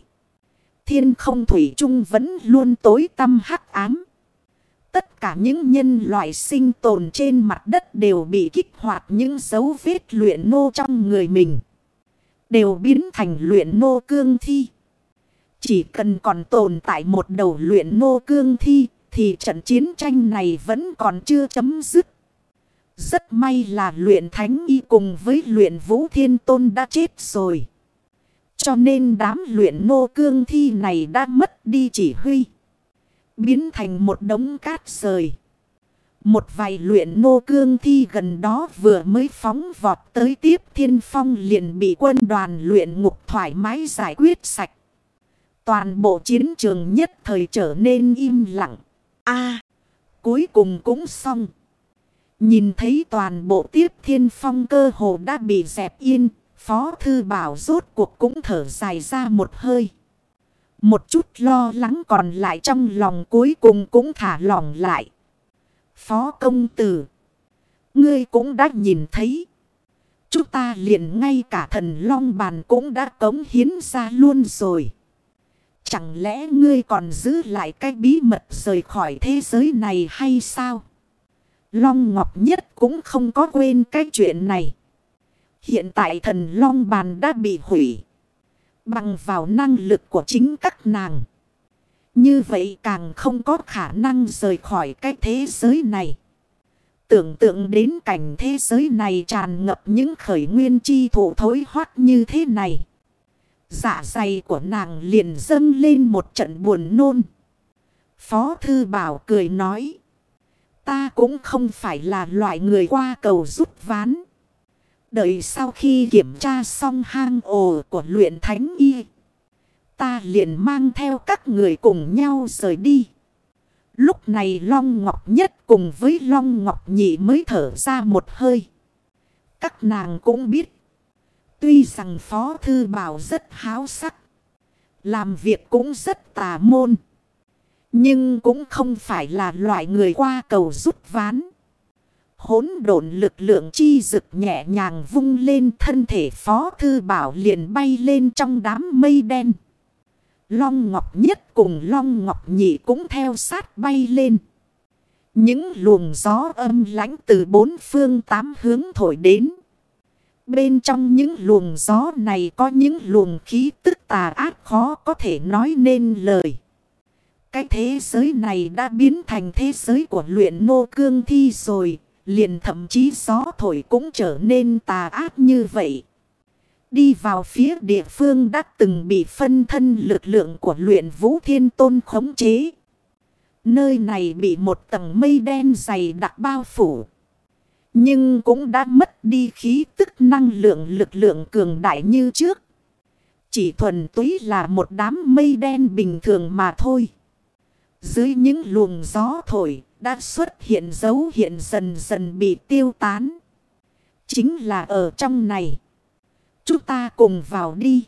Thiên không thủy chung vẫn luôn tối tăm hắc ám. Tất cả những nhân loại sinh tồn trên mặt đất đều bị kích hoạt những dấu vết luyện nô trong người mình. Đều biến thành luyện nô cương thi. Chỉ cần còn tồn tại một đầu luyện nô cương thi, thì trận chiến tranh này vẫn còn chưa chấm dứt. Rất may là luyện thánh y cùng với luyện vũ thiên tôn đã chết rồi. Cho nên đám luyện nô cương thi này đã mất đi chỉ huy. Biến thành một đống cát rời. Một vài luyện nô cương thi gần đó vừa mới phóng vọt tới tiếp thiên phong liền bị quân đoàn luyện ngục thoải mái giải quyết sạch. Toàn bộ chiến trường nhất thời trở nên im lặng. a, cuối cùng cũng xong. Nhìn thấy toàn bộ tiếp thiên phong cơ hồ đã bị dẹp yên. Phó thư bảo rốt cuộc cũng thở dài ra một hơi. Một chút lo lắng còn lại trong lòng cuối cùng cũng thả lòng lại. Phó công tử. Ngươi cũng đã nhìn thấy. Chúng ta liền ngay cả thần long bàn cũng đã cống hiến ra luôn rồi. Chẳng lẽ ngươi còn giữ lại cái bí mật rời khỏi thế giới này hay sao? Long Ngọc Nhất cũng không có quên cái chuyện này. Hiện tại thần Long Bàn đã bị hủy. Bằng vào năng lực của chính các nàng. Như vậy càng không có khả năng rời khỏi cái thế giới này. Tưởng tượng đến cảnh thế giới này tràn ngập những khởi nguyên chi thụ thối hoát như thế này. Dạ dày của nàng liền dâng lên một trận buồn nôn. Phó Thư Bảo cười nói. Ta cũng không phải là loại người qua cầu rút ván. Đợi sau khi kiểm tra xong hang ổ của luyện thánh y. Ta liền mang theo các người cùng nhau rời đi. Lúc này Long Ngọc Nhất cùng với Long Ngọc Nhị mới thở ra một hơi. Các nàng cũng biết. Tuy rằng Phó Thư Bảo rất háo sắc. Làm việc cũng rất tà môn. Nhưng cũng không phải là loại người qua cầu rút ván. Hốn độn lực lượng chi rực nhẹ nhàng vung lên thân thể Phó Thư Bảo liền bay lên trong đám mây đen. Long Ngọc Nhất cùng Long Ngọc Nhị cũng theo sát bay lên. Những luồng gió âm lãnh từ bốn phương tám hướng thổi đến. Bên trong những luồng gió này có những luồng khí tức tà ác khó có thể nói nên lời. Cái thế giới này đã biến thành thế giới của luyện nô cương thi rồi. Liền thậm chí gió thổi cũng trở nên tà ác như vậy. Đi vào phía địa phương đã từng bị phân thân lực lượng của luyện vũ thiên tôn khống chế. Nơi này bị một tầng mây đen dày đặc bao phủ. Nhưng cũng đã mất đi khí tức năng lượng lực lượng cường đại như trước. Chỉ thuần túy là một đám mây đen bình thường mà thôi. Dưới những luồng gió thổi đã xuất hiện dấu hiện dần dần bị tiêu tán. Chính là ở trong này. Chúng ta cùng vào đi.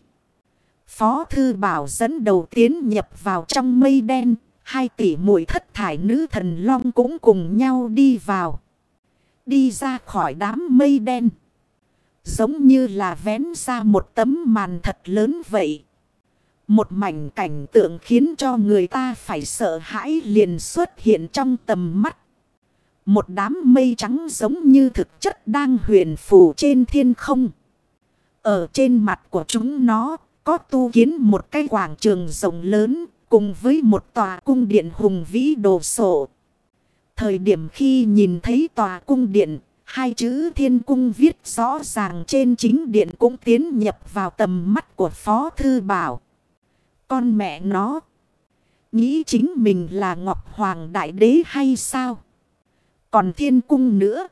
Phó Thư Bảo dẫn đầu tiến nhập vào trong mây đen. Hai tỷ mũi thất thải nữ thần long cũng cùng nhau đi vào. Đi ra khỏi đám mây đen. Giống như là vén ra một tấm màn thật lớn vậy. Một mảnh cảnh tượng khiến cho người ta phải sợ hãi liền xuất hiện trong tầm mắt. Một đám mây trắng giống như thực chất đang huyền phù trên thiên không. Ở trên mặt của chúng nó, có tu kiến một cái quảng trường rộng lớn cùng với một tòa cung điện hùng vĩ đồ sộ. Thời điểm khi nhìn thấy tòa cung điện, hai chữ thiên cung viết rõ ràng trên chính điện cũng tiến nhập vào tầm mắt của Phó Thư Bảo. Con mẹ nó, nghĩ chính mình là Ngọc Hoàng Đại Đế hay sao? Còn thiên cung nữa,